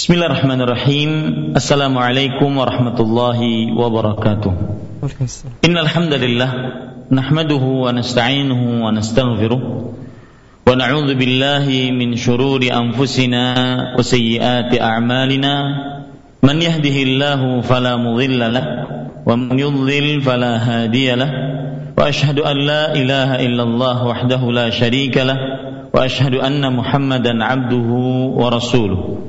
Bismillahirrahmanirrahim. Assalamualaikum warahmatullahi wabarakatuh. Innal hamdalillah nahmaduhu wa nasta'inuhu wa nastaghfiruh wa na'udzu billahi min shururi anfusina wa sayyiati a'malina. Man yahdihillahu fala mudilla lah wa man yudlil fala hadiya lah. Wa ashhadu an la ilaha illallah wahdahu la sharika lah wa ashhadu anna Muhammadan 'abduhu wa rasuluh.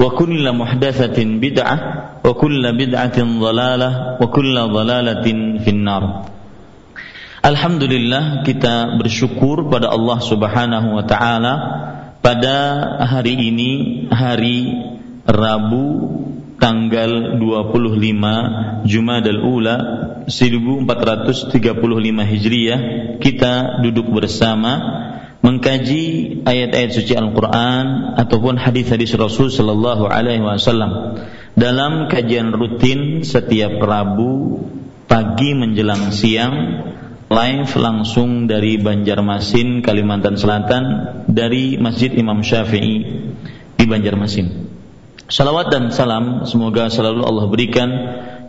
wa kullu muhdatsatin bid'ah wa kullu bid'atin dhalalah wa kullu dhalalatin finnar. Alhamdulillah kita bersyukur pada Allah Subhanahu wa taala pada hari ini hari Rabu tanggal 25 Jumadal Ula 1435 Hijriah. Kita duduk bersama mengkaji ayat-ayat suci Al-Qur'an ataupun hadis-hadis Rasul sallallahu alaihi wasallam dalam kajian rutin setiap Rabu pagi menjelang siang live langsung dari Banjarmasin Kalimantan Selatan dari Masjid Imam Syafi'i di Banjarmasin. Salawat dan salam semoga selalu Allah berikan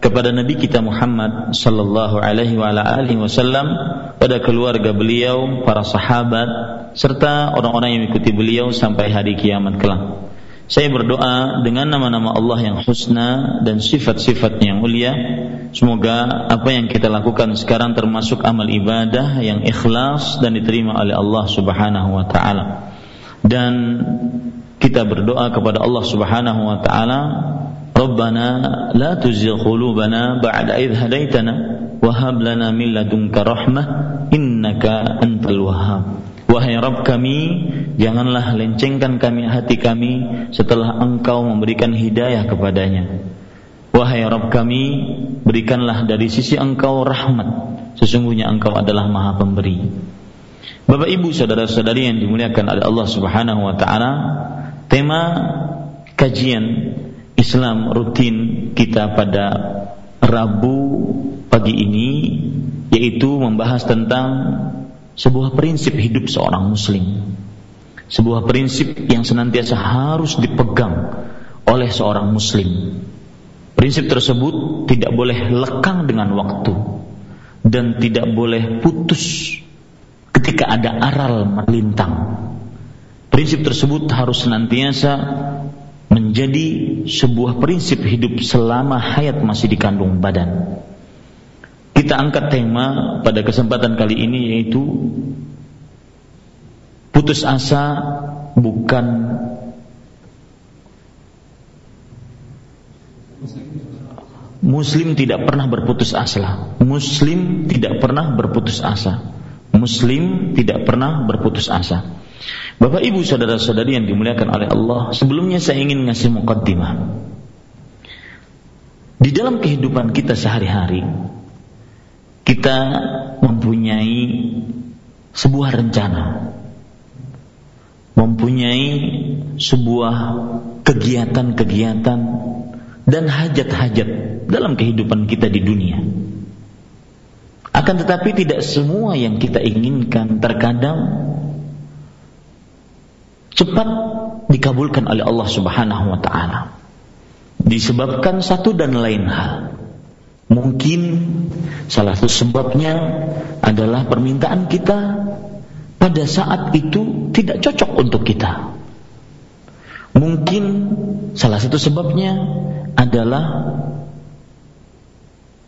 kepada Nabi kita Muhammad sallallahu alaihi wa ala alihi wasallam pada keluarga beliau, para sahabat serta orang-orang yang mengikuti beliau sampai hari kiamat kelak. Saya berdoa dengan nama-nama Allah yang husna dan sifat-sifatnya yang mulia. Semoga apa yang kita lakukan sekarang termasuk amal ibadah yang ikhlas dan diterima oleh Allah Subhanahu wa taala. Dan kita berdoa kepada Allah Subhanahu wa taala La tuzigh qulubana ba'da idh hadaitana wa hab lana min ladunka rahmah innaka antal wahhab Wahai Rabb kami, janganlah lencengkan kami hati kami setelah Engkau memberikan hidayah kepadanya. Wahai Rabb kami, berikanlah dari sisi Engkau rahmat. Sesungguhnya Engkau adalah Maha Pemberi. Bapak Ibu saudara-saudari yang dimuliakan oleh Allah Subhanahu wa taala, Tema kajian Islam rutin kita pada Rabu pagi ini yaitu membahas tentang sebuah prinsip hidup seorang muslim. Sebuah prinsip yang senantiasa harus dipegang oleh seorang muslim. Prinsip tersebut tidak boleh lekang dengan waktu dan tidak boleh putus ketika ada aral melintang Prinsip tersebut harus senantiasa menjadi sebuah prinsip hidup selama hayat masih dikandung badan. Kita angkat tema pada kesempatan kali ini yaitu putus asa bukan Muslim tidak pernah berputus asa. Muslim tidak pernah berputus asa. Muslim tidak pernah berputus asa. Bapak Ibu saudara-saudari yang dimuliakan oleh Allah, sebelumnya saya ingin ngasih mukaddimah. Di dalam kehidupan kita sehari-hari, kita mempunyai sebuah rencana, mempunyai sebuah kegiatan-kegiatan dan hajat-hajat dalam kehidupan kita di dunia. Akan tetapi tidak semua yang kita inginkan terkadang cepat dikabulkan oleh Allah Subhanahu wa taala. Disebabkan satu dan lain hal. Mungkin salah satu sebabnya adalah permintaan kita pada saat itu tidak cocok untuk kita. Mungkin salah satu sebabnya adalah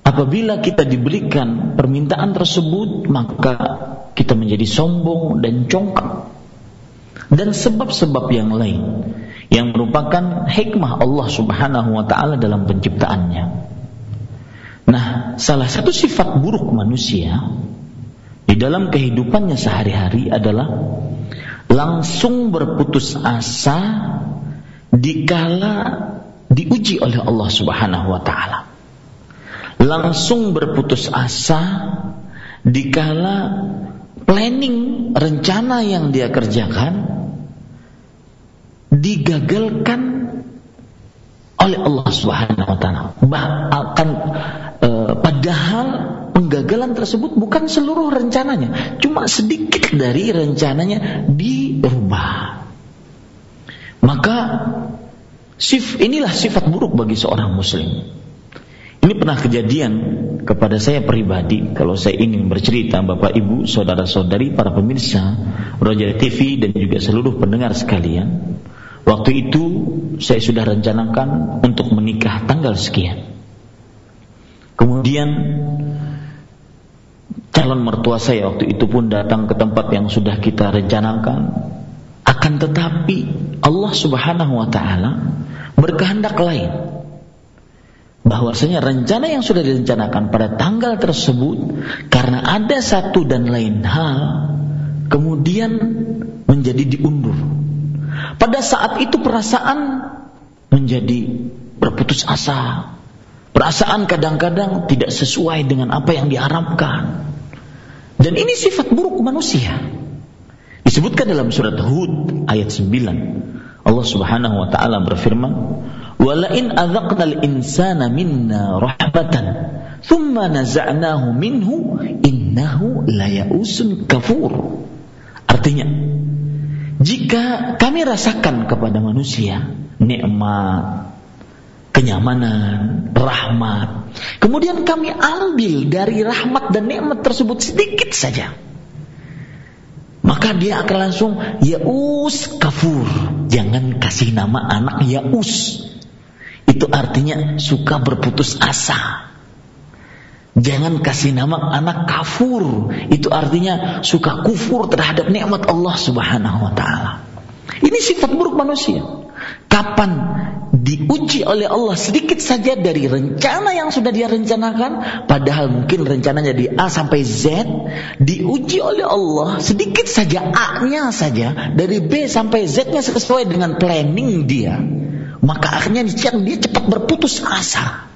apabila kita diberikan permintaan tersebut maka kita menjadi sombong dan congkak dan sebab-sebab yang lain yang merupakan hikmah Allah Subhanahu wa taala dalam penciptaannya. Nah, salah satu sifat buruk manusia di dalam kehidupannya sehari-hari adalah langsung berputus asa dikala diuji oleh Allah Subhanahu wa taala. Langsung berputus asa dikala planning rencana yang dia kerjakan digagalkan oleh Allah Subhanahu wa taala. Bahkan e, padahal penggagalan tersebut bukan seluruh rencananya, cuma sedikit dari rencananya dirubah. Maka sif inilah sifat buruk bagi seorang muslim. Ini pernah kejadian kepada saya pribadi kalau saya ingin bercerita Bapak Ibu, saudara-saudari, para pemirsa Roger TV dan juga seluruh pendengar sekalian. Waktu itu saya sudah rencanakan untuk menikah tanggal sekian. Kemudian calon mertua saya waktu itu pun datang ke tempat yang sudah kita rencanakan akan tetapi Allah Subhanahu wa taala berkehendak lain. Bahwasanya rencana yang sudah direncanakan pada tanggal tersebut karena ada satu dan lain hal kemudian menjadi diundur. Pada saat itu perasaan menjadi berputus asa. Perasaan kadang-kadang tidak sesuai dengan apa yang diharapkan. Dan ini sifat buruk manusia. Disebutkan dalam surat Hud ayat 9. Allah Subhanahu wa taala berfirman, "Wa la in adzaqnal insana minna rahmatan, thumma naza'nahu minhu, innahu layausun kafur." Artinya, jika kami rasakan kepada manusia nikmat, kenyamanan, rahmat, kemudian kami ambil dari rahmat dan nikmat tersebut sedikit saja, maka dia akan langsung Yaus kafur. Jangan kasih nama anak Yaus. Itu artinya suka berputus asa. Jangan kasih nama anak kafur. Itu artinya suka kufur terhadap nikmat Allah Subhanahu wa taala. Ini sifat buruk manusia. Kapan diuji oleh Allah sedikit saja dari rencana yang sudah dia rencanakan, padahal mungkin rencananya di A sampai Z, diuji oleh Allah sedikit saja A-nya saja dari B sampai Z-nya sesuai dengan planning dia, maka akhirnya dia cepat berputus asa.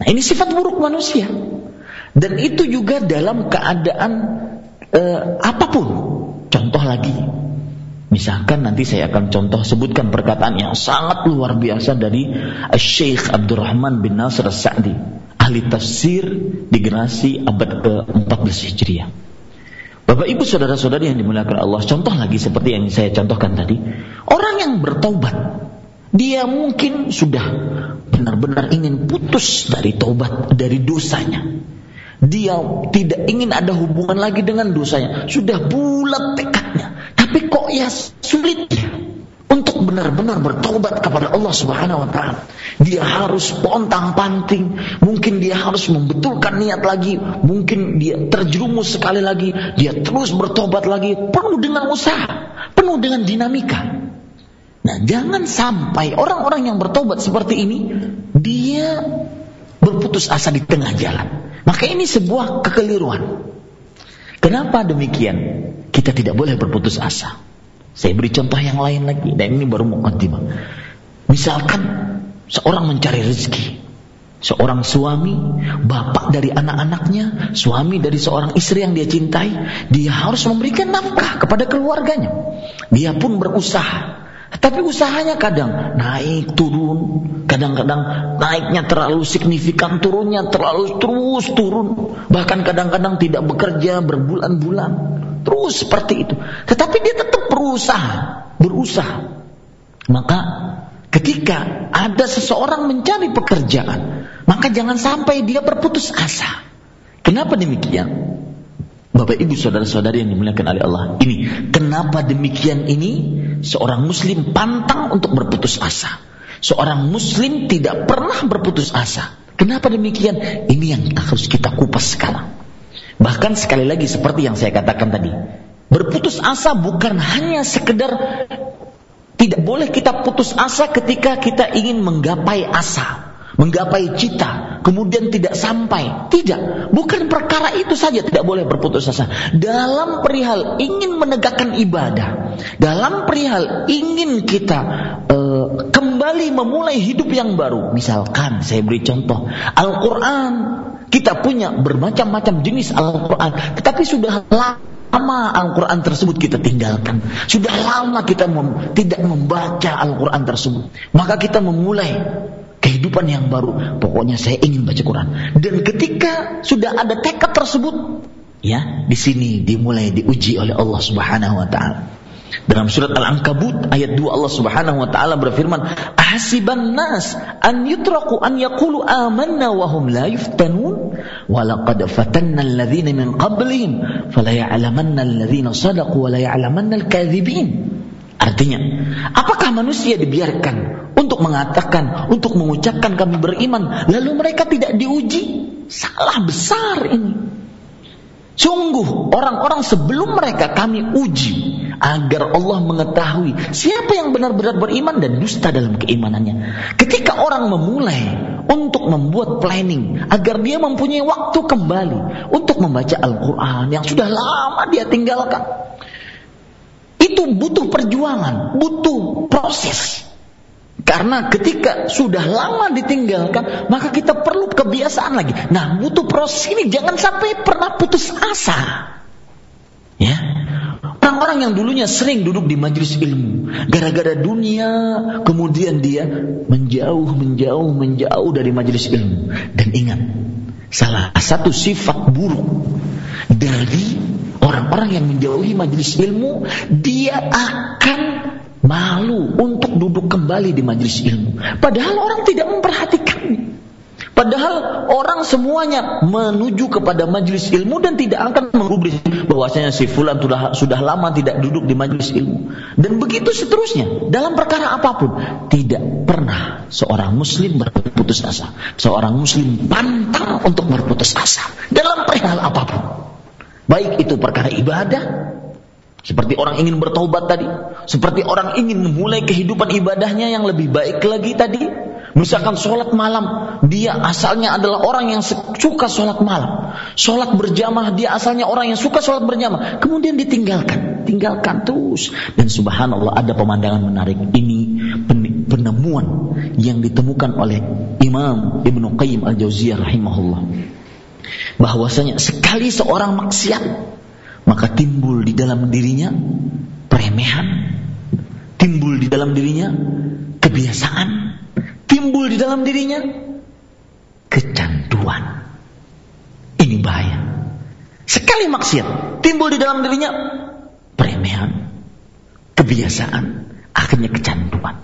Nah, ini sifat buruk manusia. Dan itu juga dalam keadaan eh, apa pun. Contoh lagi, Misalkan nanti saya akan contoh sebutkan perkataan yang sangat luar biasa dari Syekh Abdurrahman bin Nasr Sa'di, ahli tafsir di generasi abad ke-14 Hijriah. Bapak Ibu saudara-saudari yang dimuliakan Allah, contoh lagi seperti yang saya contohkan tadi. Orang yang bertaubat, dia mungkin sudah benar-benar ingin putus dari taubat, dari dosanya. Dia tidak ingin ada hubungan lagi dengan dosanya. Sudah bulat tekadnya. Tapi kok ya sulit untuk benar-benar bertobat kepada Allah Subhanahu wa taala. Dia harus pontang-panting, mungkin dia harus membetulkan niat lagi, mungkin dia terjerumus sekali lagi, dia terus bertobat lagi, penuh dengan usaha, penuh dengan dinamika. Nah, jangan sampai orang-orang yang bertobat seperti ini dia berputus asa di tengah jalan. Maka ini sebuah kekeliruan. Kenapa demikian? kita tidak boleh berputus asa. Saya beri contoh yang lain lagi dan ini baru mukaddimah. Misalkan seorang mencari rezeki, seorang suami, bapak dari anak-anaknya, suami dari seorang istri yang dia cintai, dia harus memberikan nafkah kepada keluarganya. Dia pun berusaha. Tapi usahanya kadang naik turun, kadang-kadang naiknya terlalu signifikan, turunnya terlalu terus turun, bahkan kadang-kadang tidak bekerja berbulan-bulan. Terus seperti itu. Tetapi dia tetap berusaha, berusaha. Maka ketika ada seseorang mencari pekerjaan, maka jangan sampai dia berputus asa. Kenapa demikian? Bapak ibu saudara-saudari yang dimuliakan oleh Allah. Ini, kenapa demikian ini? Seorang muslim pantang untuk berputus asa. Seorang muslim tidak pernah berputus asa. Kenapa demikian? Ini yang harus kita kupas sekarang. Bahkan sekali lagi seperti yang saya katakan tadi, berputus asa bukan hanya sekedar tidak boleh kita putus asa ketika kita ingin menggapai asa, menggapai cita, kemudian tidak sampai. Tidak, bukan perkara itu saja tidak boleh berputus asa. Dalam perihal ingin menegakkan ibadah, dalam perihal ingin kita uh, kembali memulai hidup yang baru. Misalkan saya beri contoh, Al-Qur'an kita punya bermacam-macam jenis Al-Quran, tetapi sudah lama Al-Quran tersebut kita tinggalkan. Sudah lama kita mem tidak membaca Al-Quran tersebut. Maka kita memulai kehidupan yang baru. Pokoknya saya ingin baca Quran. Dan ketika sudah ada tekad tersebut, ya di sini dimulai diuji oleh Allah Subhanahu Wa Taala. Dalam surat Al-Ankabut ayat 2 Allah Subhanahu wa taala berfirman, "Ahsiban nas an yutraku an yaqulu amanna wa hum la yuftanun? Wa laqad fatanna alladhina min qablihim fala ya'lamanna alladhina sadaqu wa la ya'lamanna al-kadhibin." Artinya, apakah manusia dibiarkan untuk mengatakan, untuk mengucapkan kami beriman, lalu mereka tidak diuji? Salah besar ini. Sungguh orang-orang sebelum mereka kami uji agar Allah mengetahui siapa yang benar-benar beriman dan dusta dalam keimanannya. Ketika orang memulai untuk membuat planning agar dia mempunyai waktu kembali untuk membaca Al-Quran yang sudah lama dia tinggalkan. Itu butuh perjuangan, butuh proses. Karena ketika sudah lama ditinggalkan, maka kita perlu kebiasaan lagi. Nah, butuh proses ini jangan sampai pernah putus asa. Ya. Orang-orang yang dulunya sering duduk di majelis ilmu, gara-gara dunia, kemudian dia menjauh, menjauh, menjauh dari majelis ilmu. Dan ingat, salah satu sifat buruk dari orang-orang yang menjauhi majelis ilmu, dia akan malu untuk duduk kembali di majelis ilmu. Padahal orang tidak memperhatikannya. Padahal orang semuanya menuju kepada majelis ilmu dan tidak akan mengubris bahwasanya si fulan sudah sudah lama tidak duduk di majelis ilmu. Dan begitu seterusnya dalam perkara apa pun tidak pernah seorang muslim berputus asa. Seorang muslim pantang untuk berputus asa dalam perihal apa pun. Baik itu perkara ibadah seperti orang ingin bertobat tadi, seperti orang ingin memulai kehidupan ibadahnya yang lebih baik lagi tadi. Misalkan sholat malam, dia asalnya adalah orang yang suka sholat malam. Sholat berjamaah, dia asalnya orang yang suka sholat berjamaah. Kemudian ditinggalkan, tinggalkan terus. Dan subhanallah ada pemandangan menarik. Ini penemuan yang ditemukan oleh Imam Ibnu Qayyim Al-Jauziyah rahimahullah. Bahwasanya sekali seorang maksiat maka timbul di dalam dirinya peremehan, timbul di dalam dirinya kebiasaan, timbul di dalam dirinya kecanduan. Ini bahaya. Sekali maksiat, timbul di dalam dirinya peremehan, kebiasaan, akhirnya kecanduan.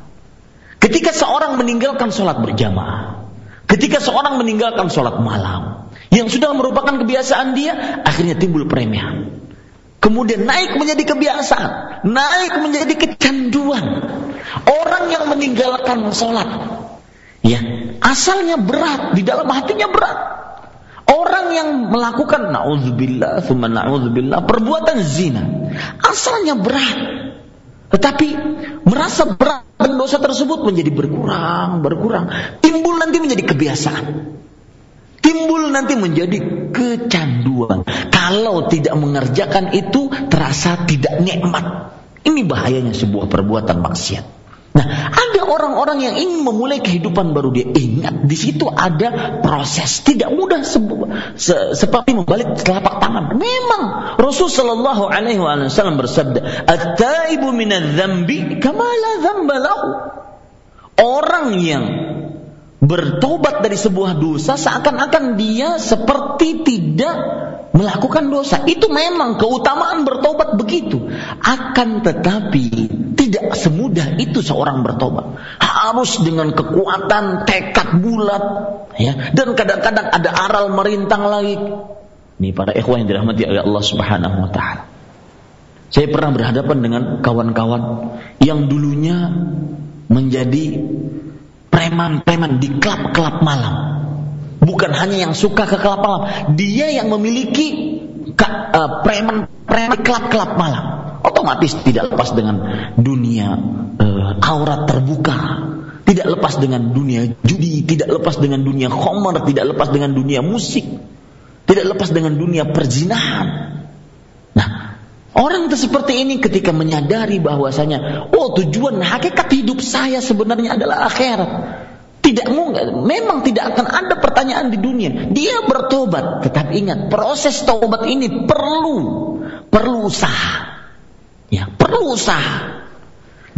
Ketika seorang meninggalkan sholat berjamaah, ketika seorang meninggalkan sholat malam, yang sudah merupakan kebiasaan dia, akhirnya timbul peremehan. Kemudian naik menjadi kebiasaan, naik menjadi kecanduan. Orang yang meninggalkan sholat, ya asalnya berat, di dalam hatinya berat. Orang yang melakukan naudzubillah, thumma naudzubillah, perbuatan zina, asalnya berat. Tetapi merasa berat dan dosa tersebut menjadi berkurang, berkurang. Timbul nanti menjadi kebiasaan timbul nanti menjadi kecanduan. Kalau tidak mengerjakan itu terasa tidak nikmat. Ini bahayanya sebuah perbuatan maksiat. Nah, ada orang-orang yang ingin memulai kehidupan baru dia ingat di situ ada proses tidak mudah se se seperti membalik telapak tangan. Memang Rasul Shallallahu Alaihi Wasallam bersabda, "At-taibu minadz-dzambi Orang yang bertobat dari sebuah dosa seakan-akan dia seperti tidak melakukan dosa. Itu memang keutamaan bertobat begitu. Akan tetapi tidak semudah itu seorang bertobat. Harus dengan kekuatan tekad bulat ya. Dan kadang-kadang ada aral merintang lagi. Ini para ikhwan yang dirahmati oleh Allah Subhanahu wa taala. Saya pernah berhadapan dengan kawan-kawan yang dulunya menjadi preman-preman di klub-klub malam. Bukan hanya yang suka ke kelab malam, dia yang memiliki uh, preman preman kelab-kelab malam. Otomatis tidak lepas dengan dunia uh, aurat terbuka, tidak lepas dengan dunia judi, tidak lepas dengan dunia khomer, tidak lepas dengan dunia musik, tidak lepas dengan dunia perzinahan. Nah, orang seperti ini ketika menyadari bahwasanya, oh tujuan hakikat hidup saya sebenarnya adalah akhirat tidak memang tidak akan ada pertanyaan di dunia. Dia bertobat, tetapi ingat proses tobat ini perlu perlu usaha. Ya, perlu usaha.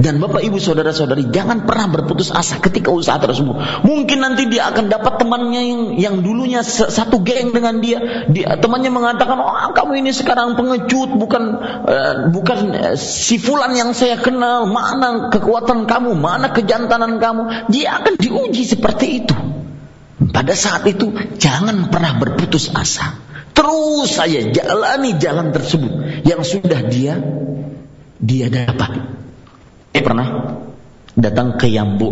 Dan Bapak Ibu Saudara-saudari jangan pernah berputus asa ketika usaha tersebut. Mungkin nanti dia akan dapat temannya yang yang dulunya satu geng dengan dia. Dia temannya mengatakan, "Oh, kamu ini sekarang pengecut, bukan uh, bukan uh, si fulan yang saya kenal. Mana kekuatan kamu? Mana kejantanan kamu?" Dia akan diuji seperti itu. Pada saat itu jangan pernah berputus asa. Terus saja jalani jalan tersebut yang sudah dia dia dapat. Saya pernah datang ke Yambu,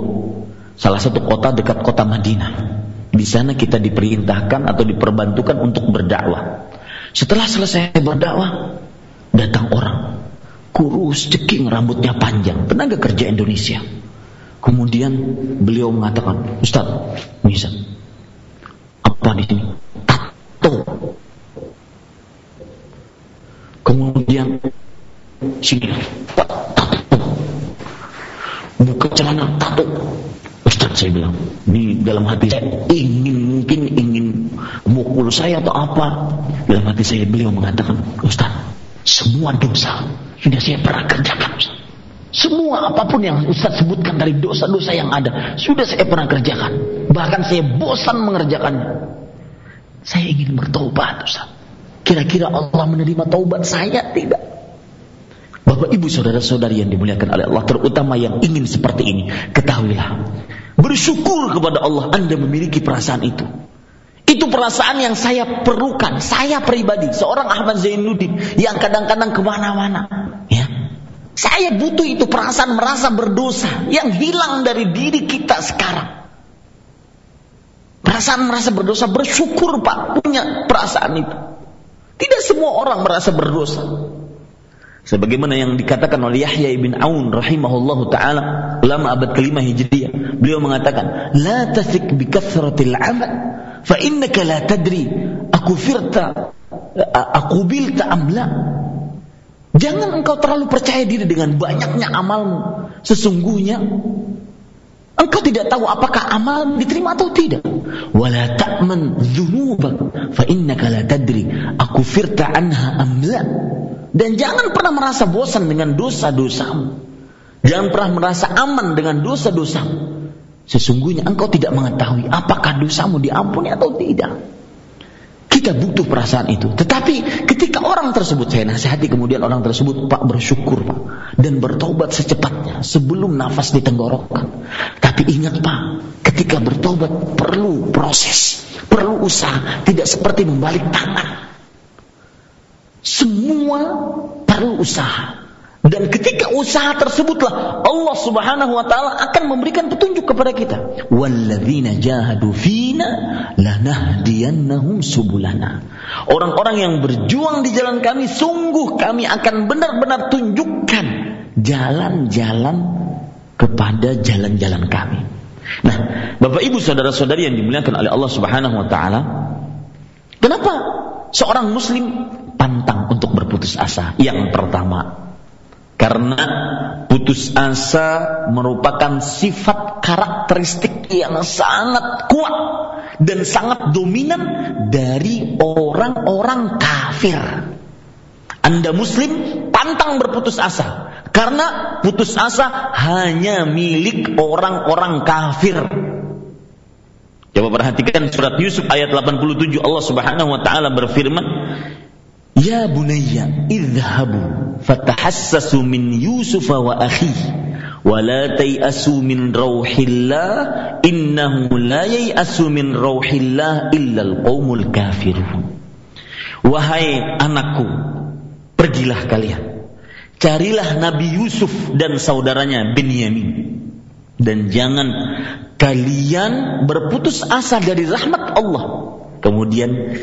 salah satu kota dekat kota Madinah. Di sana kita diperintahkan atau diperbantukan untuk berdakwah. Setelah selesai berdakwah, datang orang kurus, ceking, rambutnya panjang, tenaga kerja Indonesia. Kemudian beliau mengatakan, Ustaz, bisa apa di sini? Tato. Kemudian sini, buka celana tato Ustaz saya bilang ini dalam hati saya ingin mungkin ingin mukul saya atau apa? Dalam hati saya beliau mengatakan Ustaz semua dosa sudah saya pernah kerjakan Ustaz. semua apa pun yang Ustaz sebutkan dari dosa-dosa yang ada sudah saya pernah kerjakan. Bahkan saya bosan mengerjakannya saya ingin bertobat Ustaz. Kira-kira Allah menerima taubat saya tidak Bapak ibu saudara-saudari yang dimuliakan oleh Allah Terutama yang ingin seperti ini Ketahuilah Bersyukur kepada Allah Anda memiliki perasaan itu. Itu perasaan yang saya perlukan Saya pribadi Seorang Ahmad Zainuddin Yang kadang-kadang ke mana-mana ya. Saya butuh itu perasaan merasa berdosa Yang hilang dari diri kita sekarang. Perasaan merasa berdosa Bersyukur Pak punya perasaan itu. Tidak semua orang merasa berdosa Sebagaimana yang dikatakan oleh Yahya ibn Aun rahimahullahu taala, ulama abad kelima Hijriah, beliau mengatakan, "La tasik bi kathratil amal, fa innaka la tadri aku firta aku bilta amla." Jangan engkau terlalu percaya diri dengan banyaknya amalmu. Sesungguhnya engkau tidak tahu apakah amal diterima atau tidak. Wala ta'man dzunubak fa innaka la tadri aku firta anha amla. Dan jangan pernah merasa bosan dengan dosa-dosamu. Jangan pernah merasa aman dengan dosa-dosamu. Sesungguhnya engkau tidak mengetahui apakah dosamu diampuni atau tidak. Kita butuh perasaan itu. Tetapi ketika orang tersebut, saya nasihati kemudian orang tersebut, Pak bersyukur Pak. Dan bertobat secepatnya sebelum nafas ditenggorokan. Tapi ingat Pak, ketika bertobat perlu proses, perlu usaha. Tidak seperti membalik tangan. Semua perlu usaha. Dan ketika usaha tersebutlah Allah Subhanahu wa taala akan memberikan petunjuk kepada kita. Walladzina jahadu fina lanahdiyannahum subulana. Orang-orang yang berjuang di jalan kami sungguh kami akan benar-benar tunjukkan jalan-jalan kepada jalan-jalan kami. Nah, Bapak Ibu saudara-saudari yang dimuliakan oleh Allah Subhanahu wa taala, kenapa seorang muslim pantang untuk berputus asa. Yang pertama, karena putus asa merupakan sifat karakteristik yang sangat kuat dan sangat dominan dari orang-orang kafir. Anda muslim pantang berputus asa karena putus asa hanya milik orang-orang kafir. Coba perhatikan surat Yusuf ayat 87 Allah Subhanahu wa taala berfirman, Ya bunayya idhabu fatahassasu min Yusuf wa akhi wa la tayasu min rauhillah innahu la yayasu min rauhillah illa alqaumul kafirun. Wahai anakku pergilah kalian. Carilah Nabi Yusuf dan saudaranya Binyamin. Dan jangan kalian berputus asa dari rahmat Allah. Kemudian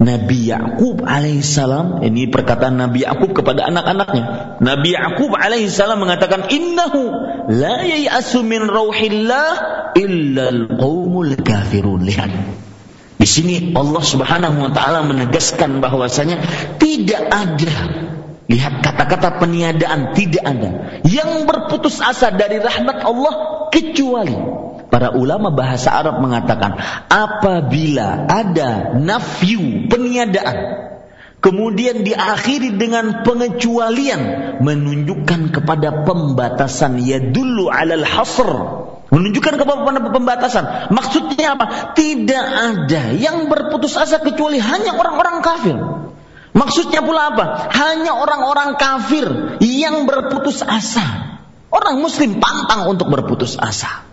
Nabi Yakub alaihissalam ini perkataan Nabi Yakub kepada anak-anaknya. Nabi Yakub alaihissalam mengatakan innahu la yayasu min rauhillah illa al-qaumul kafirun. Lihat. Di sini Allah Subhanahu wa taala menegaskan bahwasanya tidak ada Lihat kata-kata peniadaan tidak ada. Yang berputus asa dari rahmat Allah kecuali para ulama bahasa Arab mengatakan apabila ada nafyu peniadaan kemudian diakhiri dengan pengecualian menunjukkan kepada pembatasan ya dulu alal hasr menunjukkan kepada pembatasan maksudnya apa tidak ada yang berputus asa kecuali hanya orang-orang kafir Maksudnya pula apa? Hanya orang-orang kafir yang berputus asa. Orang muslim pantang untuk berputus asa.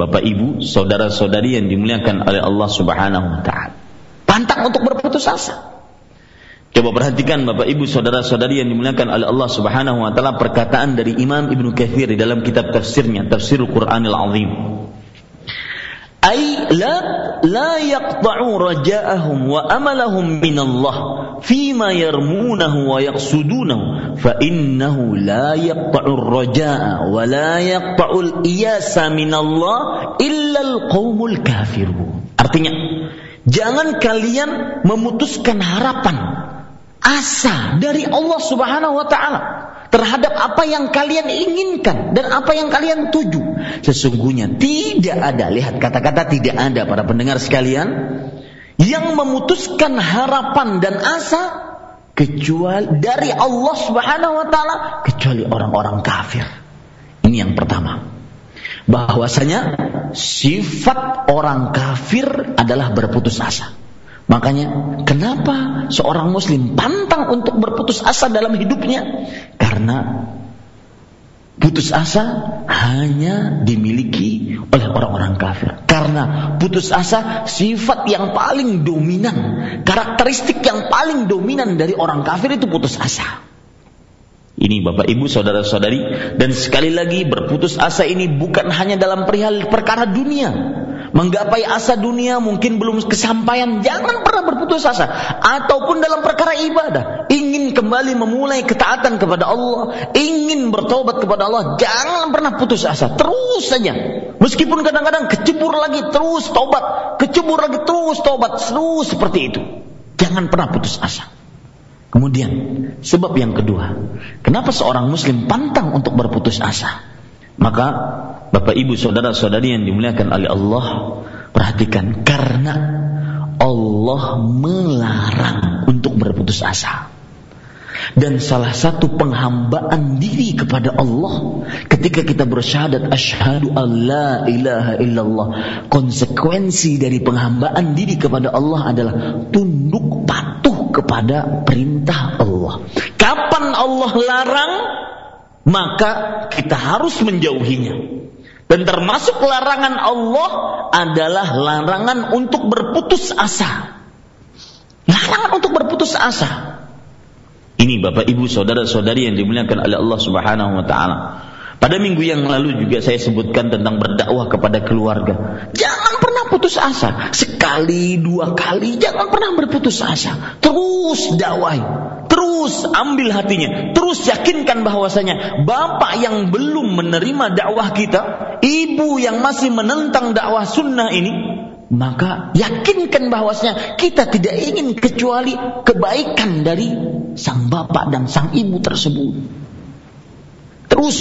Bapak Ibu, saudara-saudari yang dimuliakan oleh Allah Subhanahu wa taala. Pantang untuk berputus asa. Coba perhatikan Bapak Ibu, saudara-saudari yang dimuliakan oleh Allah Subhanahu wa taala perkataan dari Imam Ibnu Katsir di dalam kitab tafsirnya, Tafsirul Qur'anil Azim. Ai la la yaqta'u raja'ahum wa amalahum min Allah فيما يرمونه ويقصدونه فإنه لا يقطع الرجاء ولا يقطع الإياس من الله إلا القوم الكافرون artinya jangan kalian memutuskan harapan asa dari Allah Subhanahu wa taala terhadap apa yang kalian inginkan dan apa yang kalian tuju. Sesungguhnya tidak ada, lihat kata-kata tidak ada para pendengar sekalian yang memutuskan harapan dan asa kecuali dari Allah Subhanahu wa taala kecuali orang-orang kafir. Ini yang pertama. Bahwasanya sifat orang kafir adalah berputus asa. Makanya kenapa seorang muslim pantang untuk berputus asa dalam hidupnya? Karena putus asa hanya dimiliki oleh orang-orang kafir. Karena putus asa sifat yang paling dominan, karakteristik yang paling dominan dari orang kafir itu putus asa. Ini Bapak Ibu saudara-saudari dan sekali lagi berputus asa ini bukan hanya dalam perihal perkara dunia, menggapai asa dunia mungkin belum kesampaian, jangan pernah berputus asa. Ataupun dalam perkara ibadah, kembali memulai ketaatan kepada Allah, ingin bertobat kepada Allah, jangan pernah putus asa. Terus saja. Meskipun kadang-kadang kecebur lagi terus tobat, kecebur lagi terus tobat, terus seperti itu. Jangan pernah putus asa. Kemudian, sebab yang kedua, kenapa seorang muslim pantang untuk berputus asa? Maka Bapak Ibu saudara-saudari yang dimuliakan oleh Allah, perhatikan karena Allah melarang untuk berputus asa. Dan salah satu penghambaan diri kepada Allah ketika kita bersyahadat asyhadu alla ilaha illallah. Konsekuensi dari penghambaan diri kepada Allah adalah tunduk patuh kepada perintah Allah. Kapan Allah larang, maka kita harus menjauhinya. Dan termasuk larangan Allah adalah larangan untuk berputus asa. Larangan untuk berputus asa. Ini Bapak Ibu saudara-saudari yang dimuliakan oleh Allah Subhanahu wa taala. Pada minggu yang lalu juga saya sebutkan tentang berdakwah kepada keluarga. Jangan pernah putus asa. Sekali, dua kali, jangan pernah berputus asa. Terus dakwah. Terus ambil hatinya. Terus yakinkan bahwasanya bapak yang belum menerima dakwah kita, ibu yang masih menentang dakwah sunnah ini, maka yakinkan bahwasanya kita tidak ingin kecuali kebaikan dari sang bapak dan sang ibu tersebut. Terus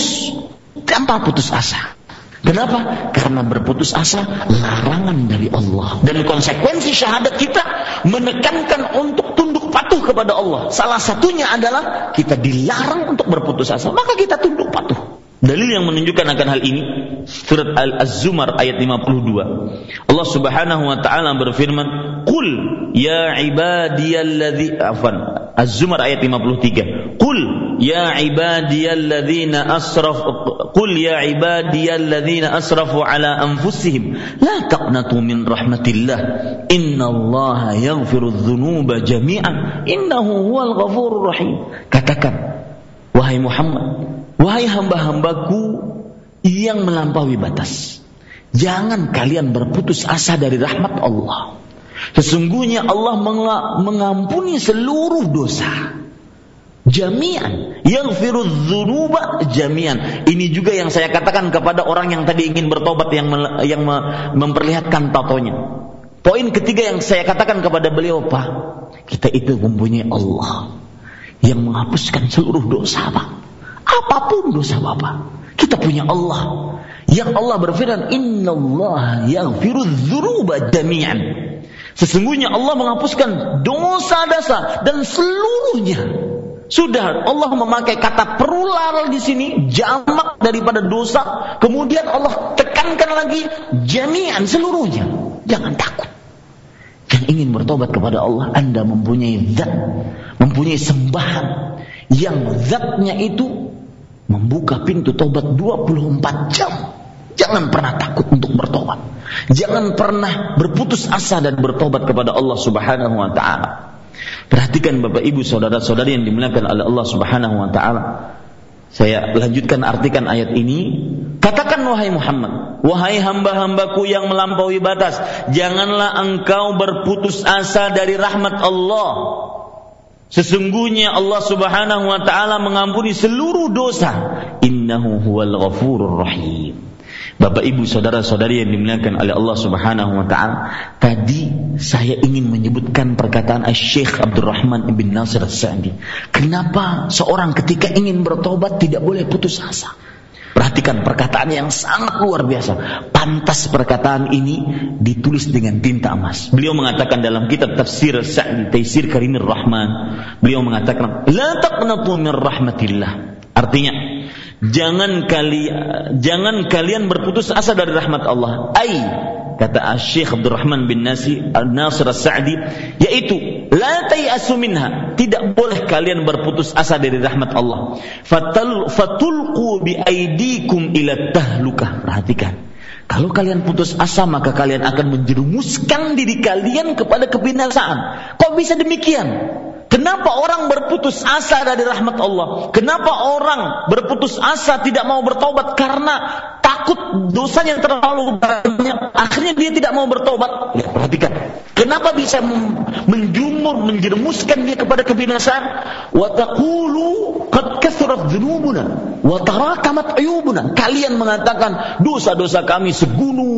tanpa putus asa. Kenapa? Karena berputus asa larangan dari Allah. Dan konsekuensi syahadat kita menekankan untuk tunduk patuh kepada Allah. Salah satunya adalah kita dilarang untuk berputus asa. Maka kita tunduk patuh. Dalil yang menunjukkan akan hal ini surat Al-Az-Zumar ayat 52. Allah Subhanahu wa taala berfirman, "Qul ya ibadiyalladzi afan." Az-Zumar ayat 53. Qul ya ibadiyalladzina asraf qul ya ibadiyalladzina asrafu ala anfusihim la taqnatu min rahmatillah innallaha yaghfiru dzunuba jami'an innahu huwal ghafurur rahim. Katakan wahai Muhammad Wahai hamba-hambaku yang melampaui batas. Jangan kalian berputus asa dari rahmat Allah. Sesungguhnya Allah mengampuni seluruh dosa. Jami'an. Yang dzunuba jami'an. Ini juga yang saya katakan kepada orang yang tadi ingin bertobat yang yang memperlihatkan tatonya. Poin ketiga yang saya katakan kepada beliau, Pak, kita itu mempunyai Allah yang menghapuskan seluruh dosa, Pak. Apa pun dosa Bapak. Kita punya Allah. Yang Allah berfirman, Inna Allah yaghfiru dzunuba jami'an. Sesungguhnya Allah menghapuskan dosa-dosa dan seluruhnya. Sudah Allah memakai kata perular di sini jamak daripada dosa, kemudian Allah tekankan lagi jami'an seluruhnya. Jangan takut. Yang ingin bertobat kepada Allah, Anda mempunyai zat, mempunyai sembahan yang zatnya itu membuka pintu tobat 24 jam. Jangan pernah takut untuk bertobat. Jangan pernah berputus asa dan bertobat kepada Allah Subhanahu wa taala. Perhatikan Bapak Ibu saudara-saudari yang dimuliakan oleh Allah Subhanahu wa taala. Saya lanjutkan artikan ayat ini. Katakan wahai Muhammad, wahai hamba-hambaku yang melampaui batas, janganlah engkau berputus asa dari rahmat Allah Sesungguhnya Allah Subhanahu wa taala mengampuni seluruh dosa. Innahu huwal ghafurur rahim. Bapak Ibu saudara-saudari yang dimuliakan oleh Allah Subhanahu wa taala, tadi saya ingin menyebutkan perkataan Syekh Abdurrahman bin Nasir As-Sa'di. Kenapa seorang ketika ingin bertobat tidak boleh putus asa? Perhatikan perkataan yang sangat luar biasa. Pantas perkataan ini ditulis dengan tinta emas. Beliau mengatakan dalam kitab tafsir Sa'di Taisir Karimir Rahman, beliau mengatakan, "La taqnatu min rahmatillah." Artinya, jangan kalian jangan kalian berputus asa dari rahmat Allah. Ai kata Syekh Abdurrahman bin Nasi Al-Nasir As-Sa'di yaitu la tayasu tidak boleh kalian berputus asa dari rahmat Allah. Fatal fatulqu bi aidikum ila tahlukah perhatikan. Kalau kalian putus asa maka kalian akan menjerumuskan diri kalian kepada kebinasaan. Kok bisa demikian Kenapa orang berputus asa dari rahmat Allah? Kenapa orang berputus asa tidak mau bertobat karena takut dosanya terlalu banyak? Akhirnya dia tidak mau bertobat. Ya, perhatikan. Kenapa bisa menjumur, menjerumuskan dia kepada kebinasaan? Wa taqulu qad kathurat dzunubuna wa tarakamat ayubuna. Kalian mengatakan dosa-dosa kami segunung,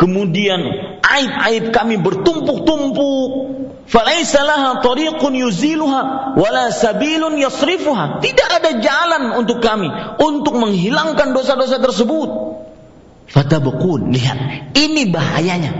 kemudian aib-aib kami bertumpuk-tumpuk. Falaisa laha tariqun yuziluha wala sabilun. Tidak ada jalan untuk kami untuk menghilangkan dosa-dosa tersebut. Fatabqun, lihat. Ini bahayanya.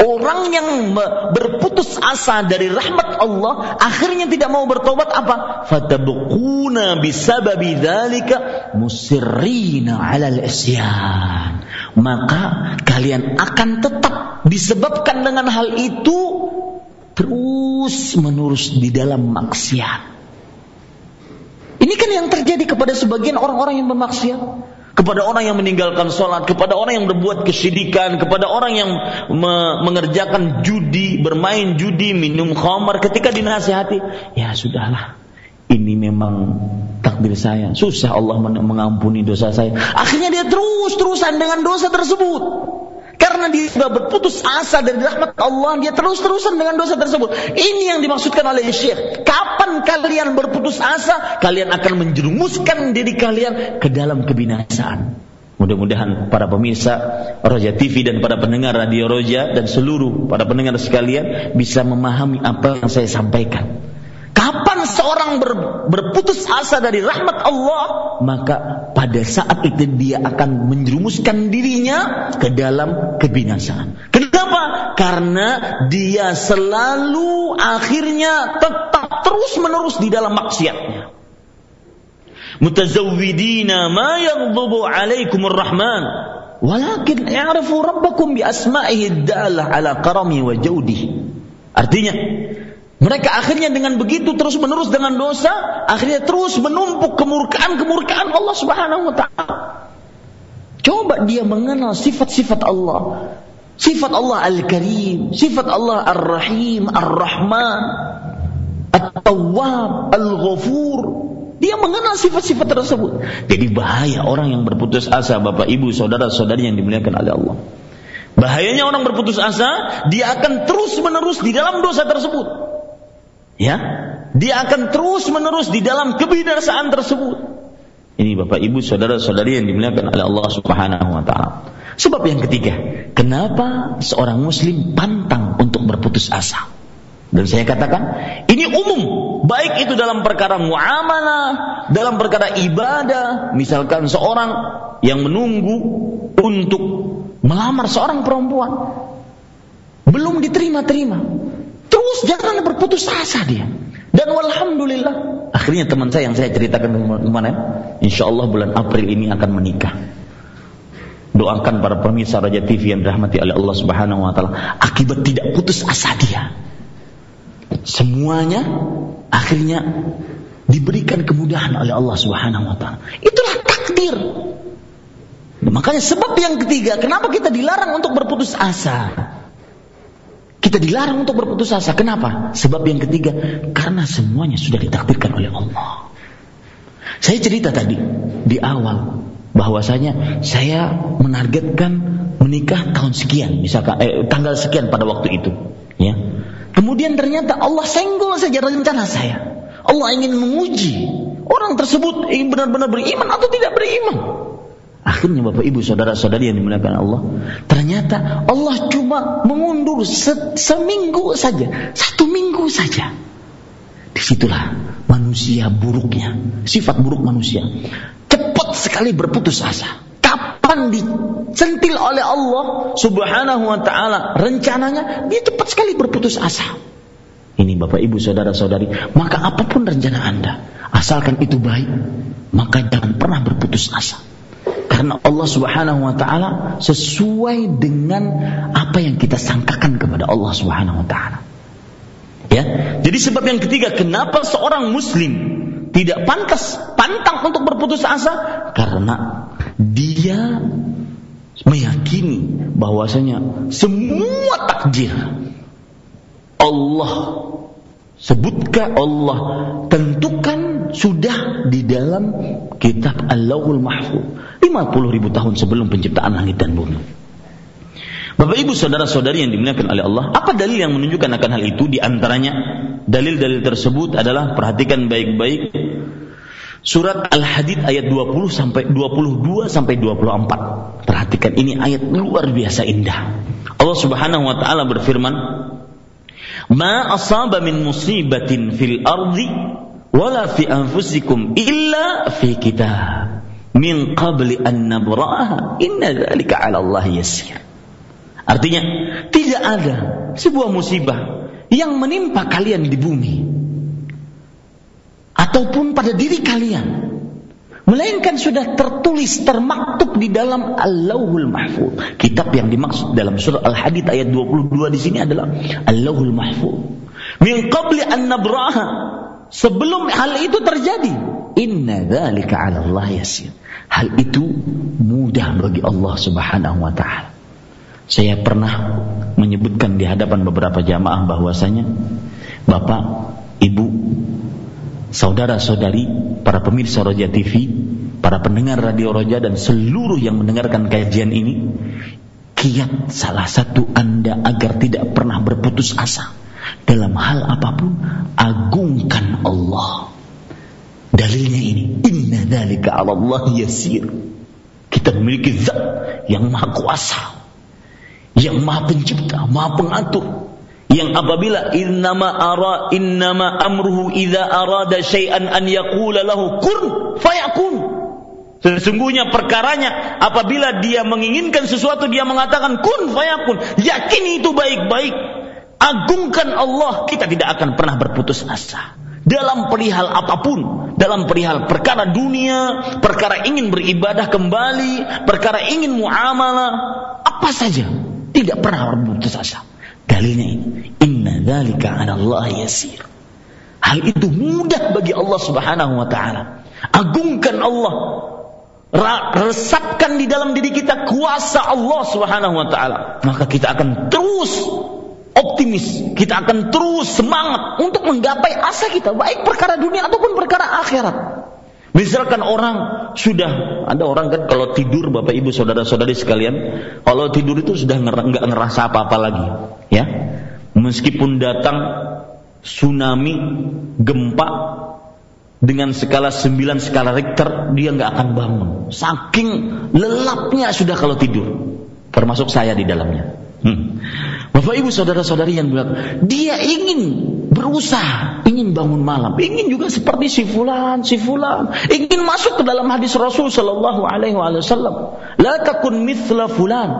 Orang yang berputus asa dari rahmat Allah akhirnya tidak mau bertobat apa? Fatabquna bisababi dzalika musirrina 'alal isyan. Maka kalian akan tetap disebabkan dengan hal itu terus menerus di dalam maksiat. Ini kan yang terjadi kepada sebagian orang-orang yang bermaksiat. Kepada orang yang meninggalkan sholat, kepada orang yang berbuat kesyirikan, kepada orang yang me mengerjakan judi, bermain judi, minum khamar, ketika dinasihati, ya sudahlah, ini memang takdir saya. Susah Allah mengampuni dosa saya. Akhirnya dia terus-terusan dengan dosa tersebut. Karena dia sudah berputus asa dari rahmat Allah, dia terus-terusan dengan dosa tersebut. Ini yang dimaksudkan oleh Syekh. Kapan kalian berputus asa, kalian akan menjerumuskan diri kalian ke dalam kebinasaan. Mudah-mudahan para pemirsa Roja TV dan para pendengar Radio Roja dan seluruh para pendengar sekalian bisa memahami apa yang saya sampaikan. Kapan seorang ber, berputus asa dari rahmat Allah, maka pada saat itu dia akan menjerumuskan dirinya ke dalam kebinasaan. Kenapa? Karena dia selalu akhirnya tetap terus-menerus di dalam maksiatnya. Mutazawwidina ma yaghdabu alaikum rahman walakin i'rafu rabbakum bi asma'ihi dalah ala karami wa jawdihi. Artinya, mereka akhirnya dengan begitu terus menerus dengan dosa, akhirnya terus menumpuk kemurkaan-kemurkaan Allah Subhanahu wa taala. Coba dia mengenal sifat-sifat Allah. Sifat Allah Al-Karim, sifat Allah Ar-Rahim, Ar-Rahman, At-Tawwab, Al-Ghafur. Dia mengenal sifat-sifat tersebut. Jadi bahaya orang yang berputus asa, Bapak Ibu, saudara-saudari yang dimuliakan oleh Allah. Bahayanya orang berputus asa, dia akan terus-menerus di dalam dosa tersebut. Ya, dia akan terus-menerus di dalam kebinasaan tersebut. Ini Bapak Ibu, saudara-saudari yang dimuliakan oleh Allah Subhanahu wa taala. Sebab yang ketiga, kenapa seorang muslim pantang untuk berputus asa? Dan saya katakan, ini umum, baik itu dalam perkara muamalah, dalam perkara ibadah, misalkan seorang yang menunggu untuk melamar seorang perempuan, belum diterima-terima. Terus jangan berputus asa dia. Dan alhamdulillah, akhirnya teman saya yang saya ceritakan kemarin, insya Allah bulan April ini akan menikah. Doakan para pemirsa Raja TV yang dirahmati oleh Allah Subhanahu wa taala akibat tidak putus asa dia semuanya akhirnya diberikan kemudahan oleh Allah Subhanahu wa taala. Itulah takdir. Makanya sebab yang ketiga, kenapa kita dilarang untuk berputus asa? Kita dilarang untuk berputus asa. Kenapa? Sebab yang ketiga, karena semuanya sudah ditakdirkan oleh Allah. Saya cerita tadi di awal bahwasanya saya menargetkan menikah tahun sekian, misalkan eh, tanggal sekian pada waktu itu, ya. Kemudian ternyata Allah senggol saja rencana saya. Allah ingin menguji orang tersebut benar-benar beriman atau tidak beriman. Akhirnya Bapak Ibu saudara-saudari yang dimuliakan Allah, ternyata Allah cuma mengundur se seminggu saja, satu minggu saja. Di situlah manusia buruknya, sifat buruk manusia. Cepat sekali berputus asa. Kapan dicentil oleh Allah subhanahu wa ta'ala rencananya, dia cepat sekali berputus asa. Ini Bapak Ibu Saudara Saudari, maka apa pun rencana Anda, asalkan itu baik, maka jangan pernah berputus asa. Karena Allah Subhanahu wa taala sesuai dengan apa yang kita sangkakan kepada Allah Subhanahu wa taala. Ya. Jadi sebab yang ketiga, kenapa seorang muslim tidak pantas pantang untuk berputus asa? Karena dia meyakini bahwasanya semua takdir Allah sebutkan Allah tentukan sudah di dalam kitab Allahul Mahfuz 50 ribu tahun sebelum penciptaan langit dan bumi. Bapak ibu saudara saudari yang dimuliakan oleh Allah, apa dalil yang menunjukkan akan hal itu? Di antaranya dalil-dalil tersebut adalah perhatikan baik-baik Surat Al-Hadid ayat 20 sampai 22 sampai 24. Perhatikan ini ayat luar biasa indah. Allah Subhanahu wa taala berfirman, "Ma asaba min musibatin fil ardi wala fi anfusikum illa fi kitab min qabli an nabraha inna dzalika 'ala Allah yasir." Artinya, tidak ada sebuah musibah yang menimpa kalian di bumi ataupun pada diri kalian melainkan sudah tertulis termaktub di dalam Allahul Mahfuz. Kitab yang dimaksud dalam surah Al-Hadid ayat 22 di sini adalah Allahul Mahfuz. Min qabli an nabraha. Sebelum hal itu terjadi, inna dzalika 'ala Allah yasir. Hal itu mudah bagi Allah Subhanahu wa taala. Saya pernah menyebutkan di hadapan beberapa jamaah bahwasanya Bapak, Ibu, saudara-saudari, para pemirsa Roja TV, para pendengar Radio Roja dan seluruh yang mendengarkan kajian ini, kiat salah satu Anda agar tidak pernah berputus asa dalam hal apa pun, agungkan Allah. Dalilnya ini, inna dalika 'ala Allah yasir. Kita memiliki zat yang maha kuasa, yang maha pencipta, maha pengatur, yang apabila innama ara innama amruhu idza arada syai'an an yaqula lahu kun fayakun. Sesungguhnya perkaranya apabila dia menginginkan sesuatu dia mengatakan kun fayakun. Yakini itu baik-baik. Agungkan Allah kita tidak akan pernah berputus asa. Dalam perihal apa pun dalam perihal perkara dunia perkara ingin beribadah kembali perkara ingin muamalah apa saja tidak pernah berputus asa Dalilnya ini, inna dzalika 'ala Allah yasir. Hal itu mudah bagi Allah Subhanahu wa taala. Agungkan Allah. Resapkan di dalam diri kita kuasa Allah Subhanahu wa taala. Maka kita akan terus optimis, kita akan terus semangat untuk menggapai asa kita, baik perkara dunia ataupun perkara akhirat. Misalkan orang sudah ada orang kan kalau tidur Bapak Ibu saudara-saudari sekalian, kalau tidur itu sudah nggak ngerasa apa-apa lagi, ya. Meskipun datang tsunami, gempa dengan skala 9 skala Richter, dia nggak akan bangun. Saking lelapnya sudah kalau tidur. Termasuk saya di dalamnya. Hmm. Bapak ibu saudara saudari yang bilang, dia ingin berusaha, ingin bangun malam, ingin juga seperti si fulan, si fulan, ingin masuk ke dalam hadis Rasul Shallallahu Alaihi Wasallam. La takun mithla fulan.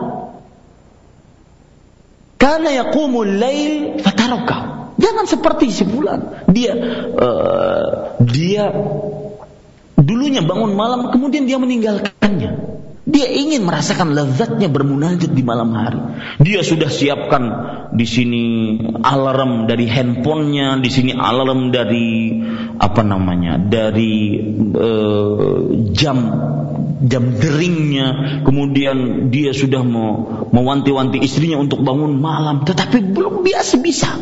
Karena yaqumul lail fataraka. Jangan seperti si fulan. Dia uh, dia dulunya bangun malam kemudian dia meninggalkannya. Dia ingin merasakan lezatnya bermunajat di malam hari. Dia sudah siapkan di sini alarm dari handphonenya, di sini alarm dari apa namanya, dari uh, jam jam deringnya. Kemudian dia sudah mau mewanti-wanti istrinya untuk bangun malam, tetapi belum biasa bisa.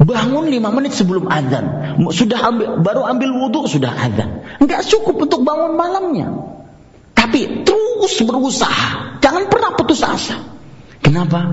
Bangun lima menit sebelum azan, sudah ambil, baru ambil wudhu sudah azan. Enggak cukup untuk bangun malamnya. Tapi terus berusaha, jangan pernah putus asa. Kenapa?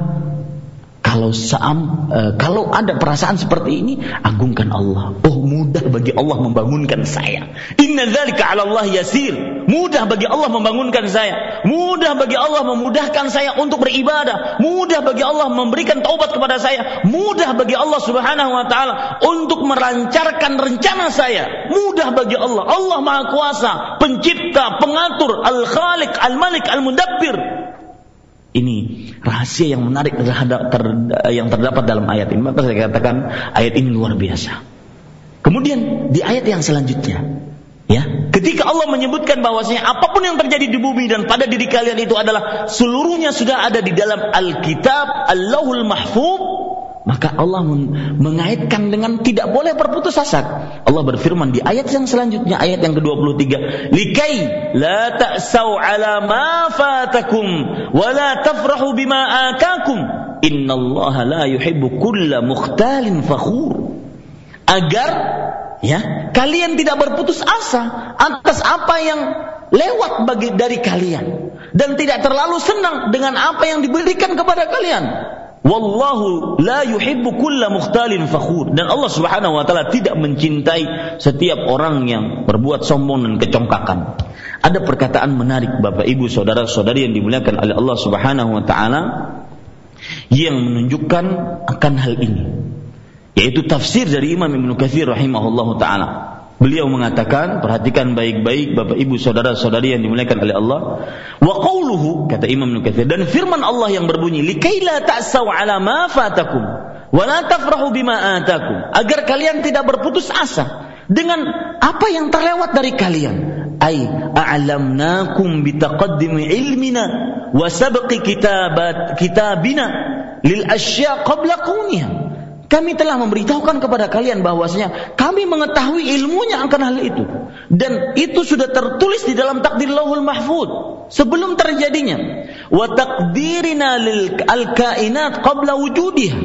Kalau saam, e, kalau ada perasaan seperti ini, agungkan Allah. Oh, mudah bagi Allah membangunkan saya. Inna dzalika 'ala Allah yasir. Mudah bagi Allah membangunkan saya. Mudah bagi Allah memudahkan saya untuk beribadah. Mudah bagi Allah memberikan taubat kepada saya. Mudah bagi Allah Subhanahu wa taala untuk melancarkan rencana saya. Mudah bagi Allah. Allah Maha Kuasa, Pencipta, Pengatur, Al-Khaliq, Al-Malik, Al-Mudabbir. Ini rahasia yang menarik terhadap, ter, yang terdapat dalam ayat ini. Maka saya katakan ayat ini luar biasa. Kemudian di ayat yang selanjutnya, ya, ketika Allah menyebutkan bahwasanya apa pun yang terjadi di bumi dan pada diri kalian itu adalah seluruhnya sudah ada di dalam Alkitab, Allahul Mahfuz, maka Allah mengaitkan dengan tidak boleh berputus asa. Allah berfirman di ayat yang selanjutnya, ayat yang ke-23, "Likai la ta'sau 'ala ma fatakum wa la tafrahu bima atakum. La yuhibbu kulla mukhtalin fakhur." Agar ya, kalian tidak berputus asa atas apa yang lewat bagi dari kalian dan tidak terlalu senang dengan apa yang diberikan kepada kalian Wallahu la yuhibbu kulla mukhtalin fakhur. Dan Allah Subhanahu wa taala tidak mencintai setiap orang yang berbuat sombong dan kecongkakan. Ada perkataan menarik Bapak Ibu saudara-saudari yang dimuliakan oleh Allah Subhanahu wa taala yang menunjukkan akan hal ini. Yaitu tafsir dari Imam Ibnu Katsir rahimahullahu taala. Beliau mengatakan, perhatikan baik-baik Bapak Ibu saudara-saudari yang dimuliakan oleh Allah. Wa qawluhu kata Imam Nukathir dan firman Allah yang berbunyi, "Likai la ta'sau 'ala ma fatakum wa la tafrahu bima atakum." Agar kalian tidak berputus asa dengan apa yang terlewat dari kalian. Ai a'lamnakum bitaqaddimi ilmina wa sabqi kitabat kitabina lil asya qabla kuniha kami telah memberitahukan kepada kalian bahwasanya kami mengetahui ilmunya akan hal itu. Dan itu sudah tertulis di dalam takdir Lauhul Mahfud sebelum terjadinya. Wa taqdirina lil al-kainat qabla wujudiha.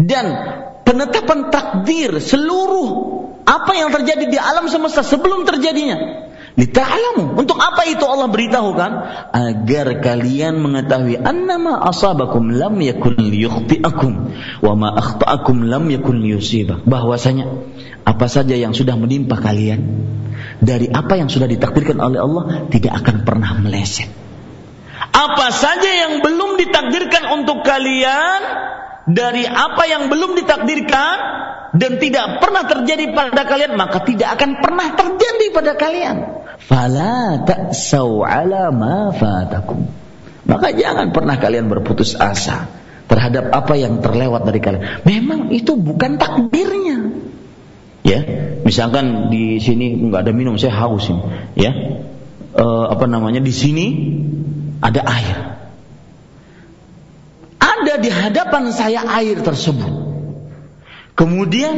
Dan penetapan takdir seluruh apa yang terjadi di alam semesta sebelum terjadinya Lita'lamu. Untuk apa itu Allah beritahukan? Agar kalian mengetahui annama asabakum lam yakun liyukhti'akum wa ma akhta'akum lam yakun liyusibah. Bahwasanya apa saja yang sudah menimpa kalian dari apa yang sudah ditakdirkan oleh Allah tidak akan pernah meleset. Apa saja yang belum ditakdirkan untuk kalian dari apa yang belum ditakdirkan dan tidak pernah terjadi pada kalian maka tidak akan pernah terjadi pada kalian fala ta'sau ala ma fatakum. Maka jangan pernah kalian berputus asa terhadap apa yang terlewat dari kalian. Memang itu bukan takdirnya. Ya, misalkan di sini nggak ada minum, saya haus ini. Ya, e, apa namanya di sini ada air. Ada di hadapan saya air tersebut. Kemudian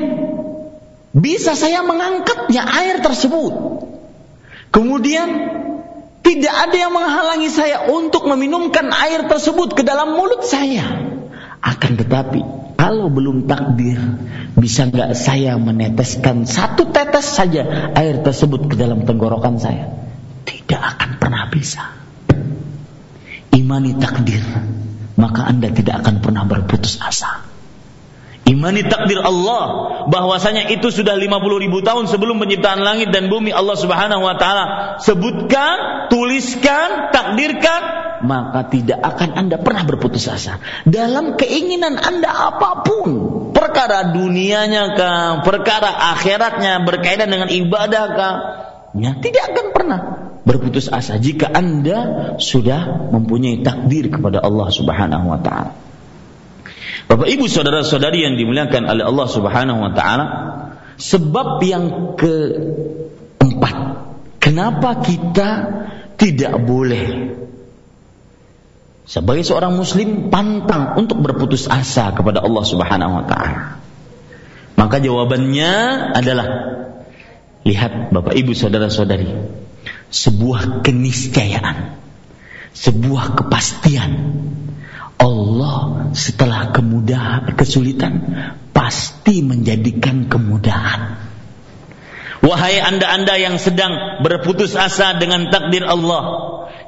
bisa saya mengangkatnya air tersebut. Kemudian tidak ada yang menghalangi saya untuk meminumkan air tersebut ke dalam mulut saya. Akan tetapi, kalau belum takdir, bisa nggak saya meneteskan satu tetes saja air tersebut ke dalam tenggorokan saya? Tidak akan pernah bisa. Imani takdir, maka Anda tidak akan pernah berputus asa. Imani takdir Allah. Bahwasanya itu sudah 50 ribu tahun sebelum penciptaan langit dan bumi Allah Subhanahu wa taala. Sebutkan, tuliskan, takdirkan maka tidak akan Anda pernah berputus asa. Dalam keinginan Anda apa pun perkara dunianya kah, perkara akhiratnya berkaitan dengan ibadah kah ya, tidak akan pernah berputus asa jika Anda sudah mempunyai takdir kepada Allah Subhanahu wa taala Bapak Ibu saudara-saudari yang dimuliakan oleh Allah Subhanahu wa taala, sebab yang keempat, kenapa kita tidak boleh sebagai seorang muslim pantang untuk berputus asa kepada Allah Subhanahu wa taala? Maka jawabannya adalah lihat Bapak Ibu saudara-saudari, sebuah keniscayaan, sebuah kepastian Allah setelah kemudahan, kesulitan pasti menjadikan kemudahan. Wahai anda-anda yang sedang berputus asa dengan takdir Allah,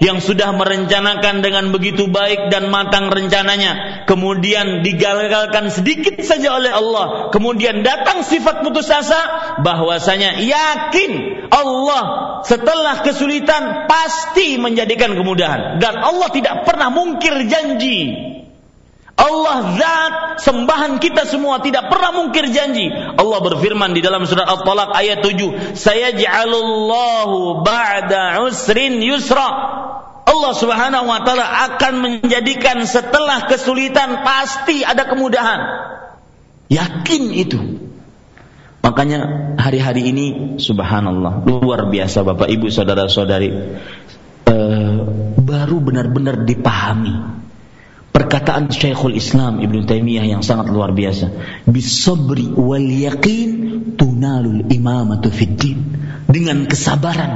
yang sudah merencanakan dengan begitu baik dan matang rencananya, kemudian digagalkan sedikit saja oleh Allah, kemudian datang sifat putus asa, bahwasanya yakin Allah setelah kesulitan pasti menjadikan kemudahan dan Allah tidak pernah mungkir janji. Allah zat sembahan kita semua tidak pernah mungkir janji. Allah berfirman di dalam surat At-Talaq ayat 7, "Saya ja'alullahu ba'da usrin yusra." Allah Subhanahu wa taala akan menjadikan setelah kesulitan pasti ada kemudahan. Yakin itu. Makanya hari-hari ini subhanallah luar biasa Bapak Ibu saudara-saudari uh, baru benar-benar dipahami perkataan Syekhul Islam Ibn Taimiyah yang sangat luar biasa. Bisabri wal yaqin tunalul imamatu fiddin. Dengan kesabaran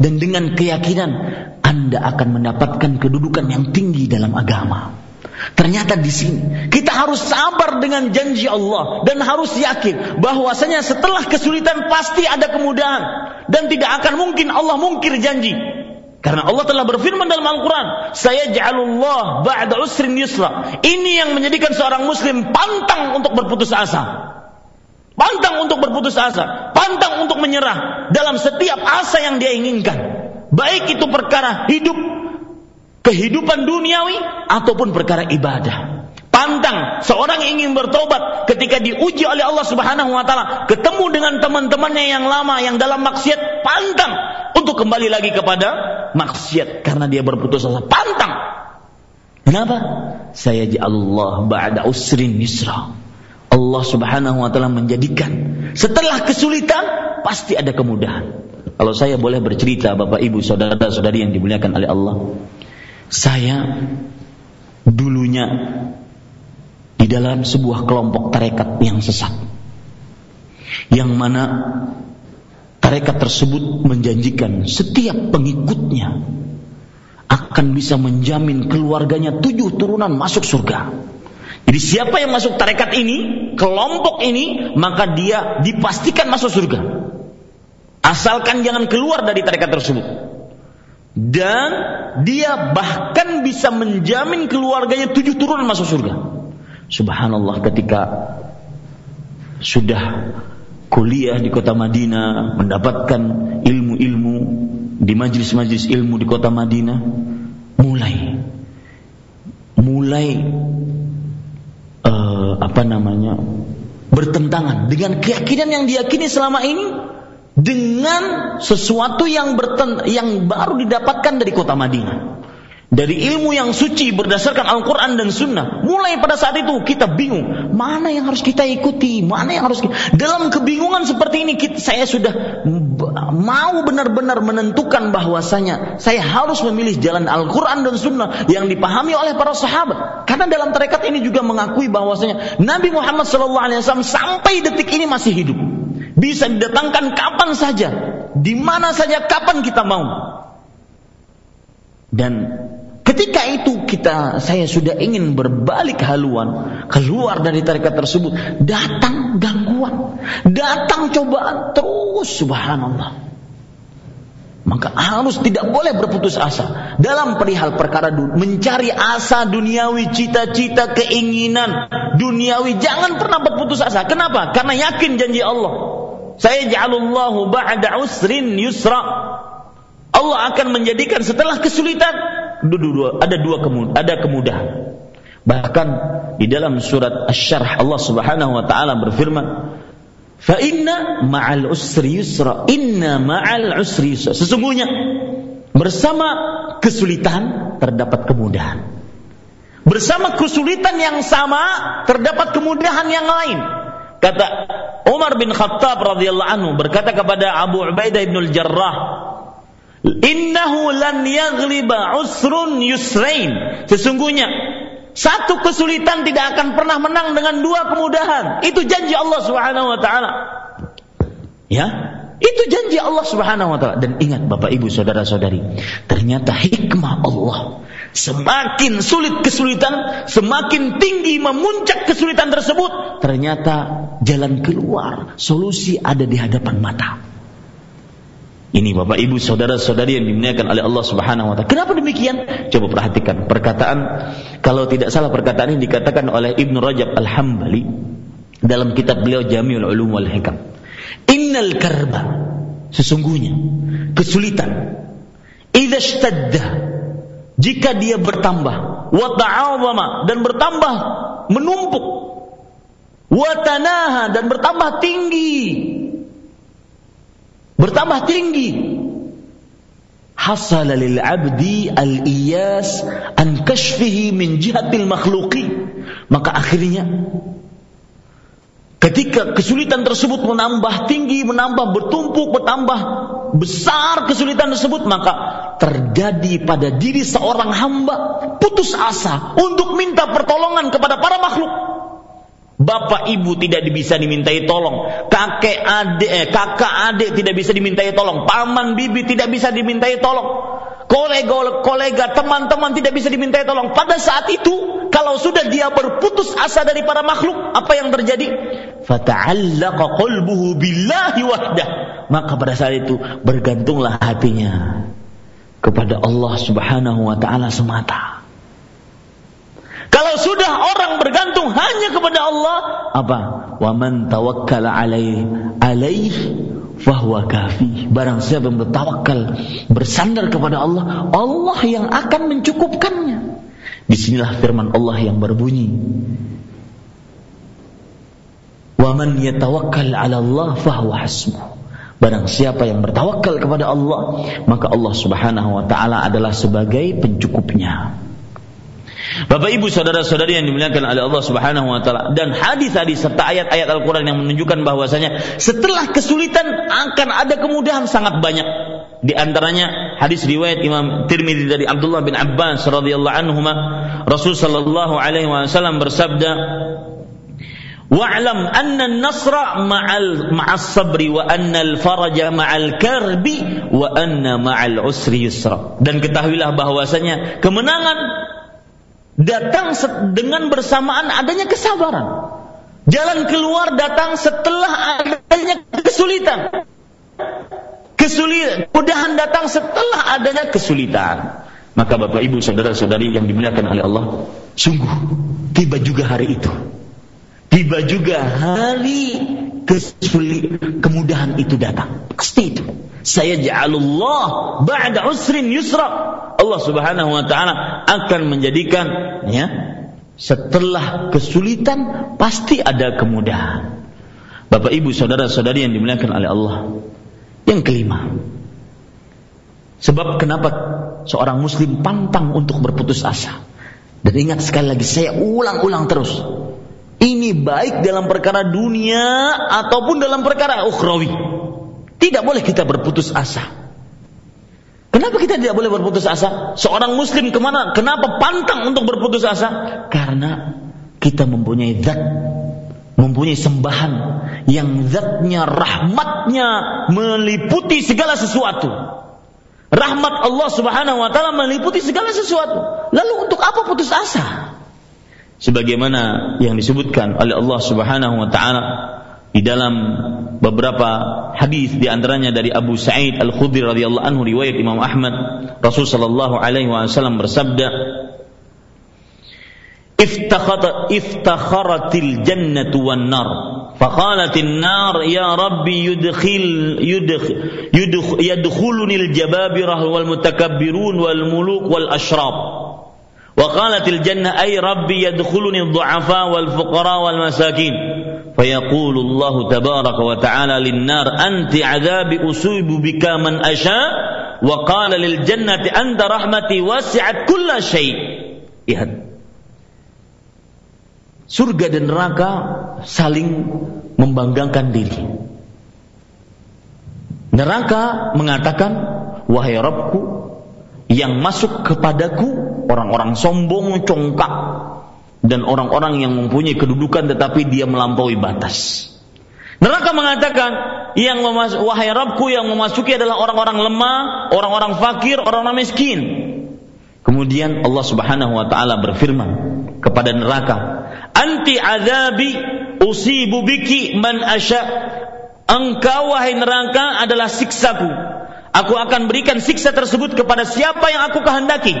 dan dengan keyakinan Anda akan mendapatkan kedudukan yang tinggi dalam agama. Ternyata di sini kita harus sabar dengan janji Allah dan harus yakin bahwasanya setelah kesulitan pasti ada kemudahan dan tidak akan mungkin Allah mungkir janji. Karena Allah telah berfirman dalam Al-Quran, saya ja'alullah ba'da usrin yusra. Ini yang menjadikan seorang muslim pantang untuk berputus asa. Pantang untuk berputus asa. Pantang untuk menyerah dalam setiap asa yang dia inginkan. Baik itu perkara hidup, kehidupan duniawi, ataupun perkara ibadah. Pantang seorang ingin bertobat ketika diuji oleh Allah Subhanahu wa taala, ketemu dengan teman-temannya yang lama yang dalam maksiat, pantang untuk kembali lagi kepada maksiat karena dia berputus asa. Pantang. Kenapa? Saya Allah ba'da usrin yusra. Allah Subhanahu wa taala menjadikan setelah kesulitan pasti ada kemudahan. Kalau saya boleh bercerita Bapak Ibu saudara-saudari yang dimuliakan oleh Allah. Saya dulunya di dalam sebuah kelompok tarekat yang sesat. Yang mana tarekat tersebut menjanjikan setiap pengikutnya akan bisa menjamin keluarganya tujuh turunan masuk surga. Jadi siapa yang masuk tarekat ini, kelompok ini, maka dia dipastikan masuk surga. Asalkan jangan keluar dari tarekat tersebut. Dan dia bahkan bisa menjamin keluarganya tujuh turunan masuk surga. Subhanallah ketika sudah kuliah di kota Madinah, mendapatkan ilmu-ilmu di majlis-majlis ilmu di kota Madinah, mulai mulai uh, apa namanya bertentangan dengan keyakinan yang diyakini selama ini dengan sesuatu yang berten yang baru didapatkan dari kota Madinah dari ilmu yang suci berdasarkan Al-Quran dan Sunnah. Mulai pada saat itu kita bingung. Mana yang harus kita ikuti? Mana yang harus kita... Dalam kebingungan seperti ini kita, saya sudah mau benar-benar menentukan bahwasanya saya harus memilih jalan Al-Quran dan Sunnah yang dipahami oleh para sahabat. Karena dalam tarekat ini juga mengakui bahwasanya Nabi Muhammad SAW sampai detik ini masih hidup. Bisa didatangkan kapan saja, di mana saja, kapan kita mau. Dan Ketika itu kita saya sudah ingin berbalik haluan, keluar dari tarekat tersebut, datang gangguan, datang cobaan terus subhanallah. Maka harus tidak boleh berputus asa dalam perihal perkara dunia, mencari asa duniawi, cita-cita, keinginan duniawi. Jangan pernah berputus asa. Kenapa? Karena yakin janji Allah. Saya ja'alullahu ba'da usrin yusra. Allah akan menjadikan setelah kesulitan ada dua kemudahan, ada kemudahan. Bahkan di dalam surat Asy-Syarh Allah Subhanahu wa taala berfirman, Fa inna ma'al usri yusra. Inna ma'al usri yusra. Sesungguhnya bersama kesulitan terdapat kemudahan. Bersama kesulitan yang sama terdapat kemudahan yang lain. Kata Umar bin Khattab radhiyallahu anhu berkata kepada Abu Ubaidah bin Al-Jarrah, "Innahu lan yaghliba usrun yusrain." Sesungguhnya satu kesulitan tidak akan pernah menang dengan dua kemudahan. Itu janji Allah Subhanahu wa taala. Ya, itu janji Allah Subhanahu wa taala. Dan ingat Bapak Ibu saudara-saudari, ternyata hikmah Allah Semakin sulit kesulitan, semakin tinggi memuncak kesulitan tersebut, ternyata jalan keluar, solusi ada di hadapan mata. Ini Bapak Ibu saudara-saudari yang dimuliakan oleh Allah Subhanahu wa taala. Kenapa demikian? Coba perhatikan perkataan kalau tidak salah perkataan ini dikatakan oleh Ibnu Rajab Al-Hambali dalam kitab beliau Jami'ul Ulum wal Hikam. Innal karba sesungguhnya kesulitan idza ishtadda jika dia bertambah wa ta'awama dan bertambah menumpuk wa tanaha dan bertambah tinggi bertambah tinggi. Hasala lil abdi al iyas an kashfihi min jihatil makhluqi. Maka akhirnya ketika kesulitan tersebut menambah tinggi menambah bertumpuk bertambah besar kesulitan tersebut maka terjadi pada diri seorang hamba putus asa untuk minta pertolongan kepada para makhluk Bapak ibu tidak bisa dimintai tolong, kakek adik, eh, kakak adik tidak bisa dimintai tolong, paman bibi tidak bisa dimintai tolong, kolega kolega teman-teman tidak bisa dimintai tolong. Pada saat itu, kalau sudah dia berputus asa dari para makhluk, apa yang terjadi? Fata'allaqa qalbuhu billahi wahdah. Maka pada saat itu bergantunglah hatinya kepada Allah Subhanahu wa taala semata. Kalau sudah orang bergantung hanya kepada Allah, apa? Wa man tawakkala alaih alaih fahuwa kafi. Barang siapa yang bertawakal, bersandar kepada Allah, Allah yang akan mencukupkannya. Di sinilah firman Allah yang berbunyi. Wa man yatawakkal 'ala Allah fahuwa hasbuh. Barang siapa yang bertawakal kepada Allah, maka Allah Subhanahu wa taala adalah sebagai pencukupnya. Bapak Ibu saudara-saudari yang dimuliakan oleh Allah Subhanahu wa taala dan hadis-hadis serta ayat-ayat Al-Qur'an yang menunjukkan bahwasanya setelah kesulitan akan ada kemudahan sangat banyak. Di antaranya hadis riwayat Imam Tirmidzi dari Abdullah bin Abbas radhiyallahu anhu Rasul sallallahu alaihi wasallam bersabda Wa'lam anna an-nasra ma'al ma'as sabri wa anna al-faraja ma'al karbi wa anna ma'al usri yusra. Dan ketahuilah bahwasanya kemenangan datang dengan bersamaan adanya kesabaran. Jalan keluar datang setelah adanya kesulitan. Kesulitan, mudahan datang setelah adanya kesulitan. Maka Bapak Ibu saudara-saudari yang dimuliakan oleh Allah, sungguh tiba juga hari itu. Tiba juga hari kesulitan, kemudahan itu datang. Pasti itu. Saya ja'alullah ba'da usrin yusra. Allah Subhanahu wa taala akan menjadikan ya setelah kesulitan pasti ada kemudahan. Bapak Ibu saudara-saudari yang dimuliakan oleh Allah. Yang kelima. Sebab kenapa seorang muslim pantang untuk berputus asa. Dan ingat sekali lagi saya ulang-ulang terus. Ini baik dalam perkara dunia ataupun dalam perkara ukhrawi. Tidak boleh kita berputus asa. Kenapa kita tidak boleh berputus asa? Seorang muslim ke mana? Kenapa pantang untuk berputus asa? Karena kita mempunyai zat, mempunyai sembahan yang zatnya, rahmatnya meliputi segala sesuatu. Rahmat Allah Subhanahu wa taala meliputi segala sesuatu. Lalu untuk apa putus asa? Sebagaimana yang disebutkan oleh Allah Subhanahu wa taala di dalam beberapa hadis di antaranya dari Abu Sa'id Al-Khudri radhiyallahu anhu riwayat Imam Ahmad Rasul sallallahu alaihi wasallam bersabda iftakharatil jannatu wan nar فقالت النار يا ربي يدخل يدخل يدخل يدخلني الجبابرة والمتكبرون والملوك والأشراب وقالت الجنة أي ربي يدخلني الضعفاء والفقراء والمساكين فيقول الله تبارك وتعالى للنار أنت عذاب ta'ala بك من أشاء وقال للجنة أنت رحمتي وسعت كل شيء إهد. Surga dan neraka saling membanggakan diri. Neraka mengatakan, "Wahai Rabbku, yang masuk kepadaku orang-orang sombong, congkak dan orang-orang yang mempunyai kedudukan tetapi dia melampaui batas." Neraka mengatakan, "Yang wahai Rabbku yang memasuki adalah orang-orang lemah, orang-orang fakir, orang-orang miskin." Kemudian Allah Subhanahu wa taala berfirman kepada neraka, Anti azabi usibu biki man asya. Engkau wahai neraka adalah siksaku. Aku akan berikan siksa tersebut kepada siapa yang aku kehendaki.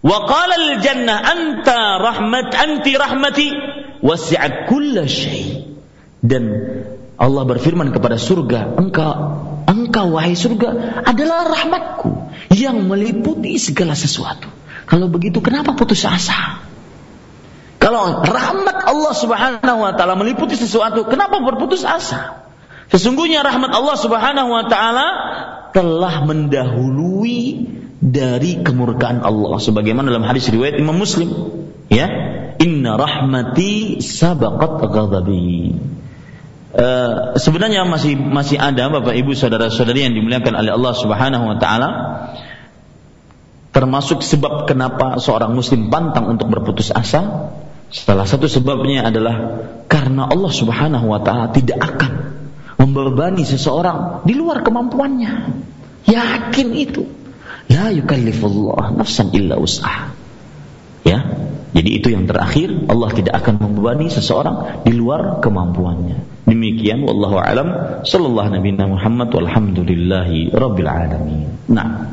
Wa qala al jannah anta rahmat anti rahmati wasi'at kulla syai. Dan Allah berfirman kepada surga, engkau engkau wahai surga adalah rahmatku yang meliputi segala sesuatu. Kalau begitu kenapa putus asa? Kalau rahmat Allah Subhanahu wa taala meliputi sesuatu, kenapa berputus asa? Sesungguhnya rahmat Allah Subhanahu wa taala telah mendahului dari kemurkaan Allah sebagaimana dalam hadis riwayat Imam Muslim ya inna rahmati sabaqat ghadabi uh, sebenarnya masih masih ada Bapak Ibu saudara-saudari yang dimuliakan oleh Allah Subhanahu wa taala termasuk sebab kenapa seorang muslim pantang untuk berputus asa Salah satu sebabnya adalah karena Allah Subhanahu wa taala tidak akan membebani seseorang di luar kemampuannya. Yakin itu. La yukallifullah nafsan illa usaha. Ya. Jadi itu yang terakhir Allah tidak akan membebani seseorang di luar kemampuannya. Demikian wallahu alam sallallahu nabi Muhammad walhamdulillahi rabbil alamin. Nah.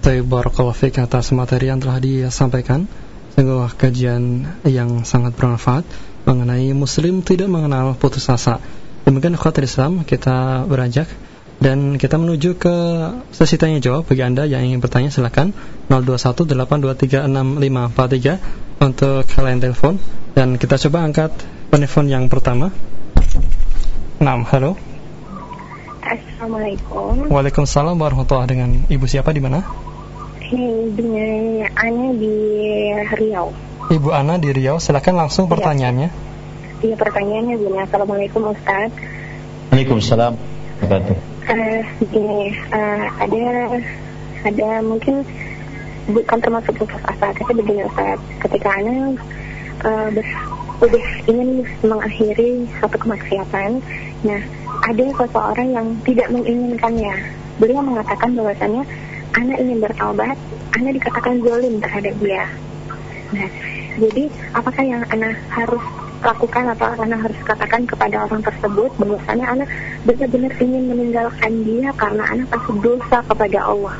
Baik barakallahu fik atas materi yang telah disampaikan sebuah kajian yang sangat bermanfaat mengenai muslim tidak mengenal putus asa. Demikian khawatir Islam kita beranjak dan kita menuju ke sesi tanya jawab bagi Anda yang ingin bertanya silakan 0218236543 untuk kalian telepon dan kita coba angkat telepon yang pertama. Nah, halo. Assalamualaikum. Waalaikumsalam warahmatullahi dengan Ibu siapa di mana? dengan Ana di Riau. Ibu Ana di Riau, silakan langsung iya. pertanyaannya. Iya, pertanyaannya gini. Assalamualaikum Ustaz. Waalaikumsalam. Uh, gini, uh, ada ada mungkin bukan termasuk putus asa, tapi begini Ustaz. Ketika Ana uh, udah ingin mengakhiri satu kemaksiatan, nah ada seseorang yang tidak menginginkannya. Beliau mengatakan bahwasannya anak ingin bertobat, anak dikatakan zolim terhadap dia. Nah, jadi apakah yang anak harus lakukan atau anak harus katakan kepada orang tersebut bahwasanya anak benar-benar ingin meninggalkan dia karena anak pasti dosa kepada Allah.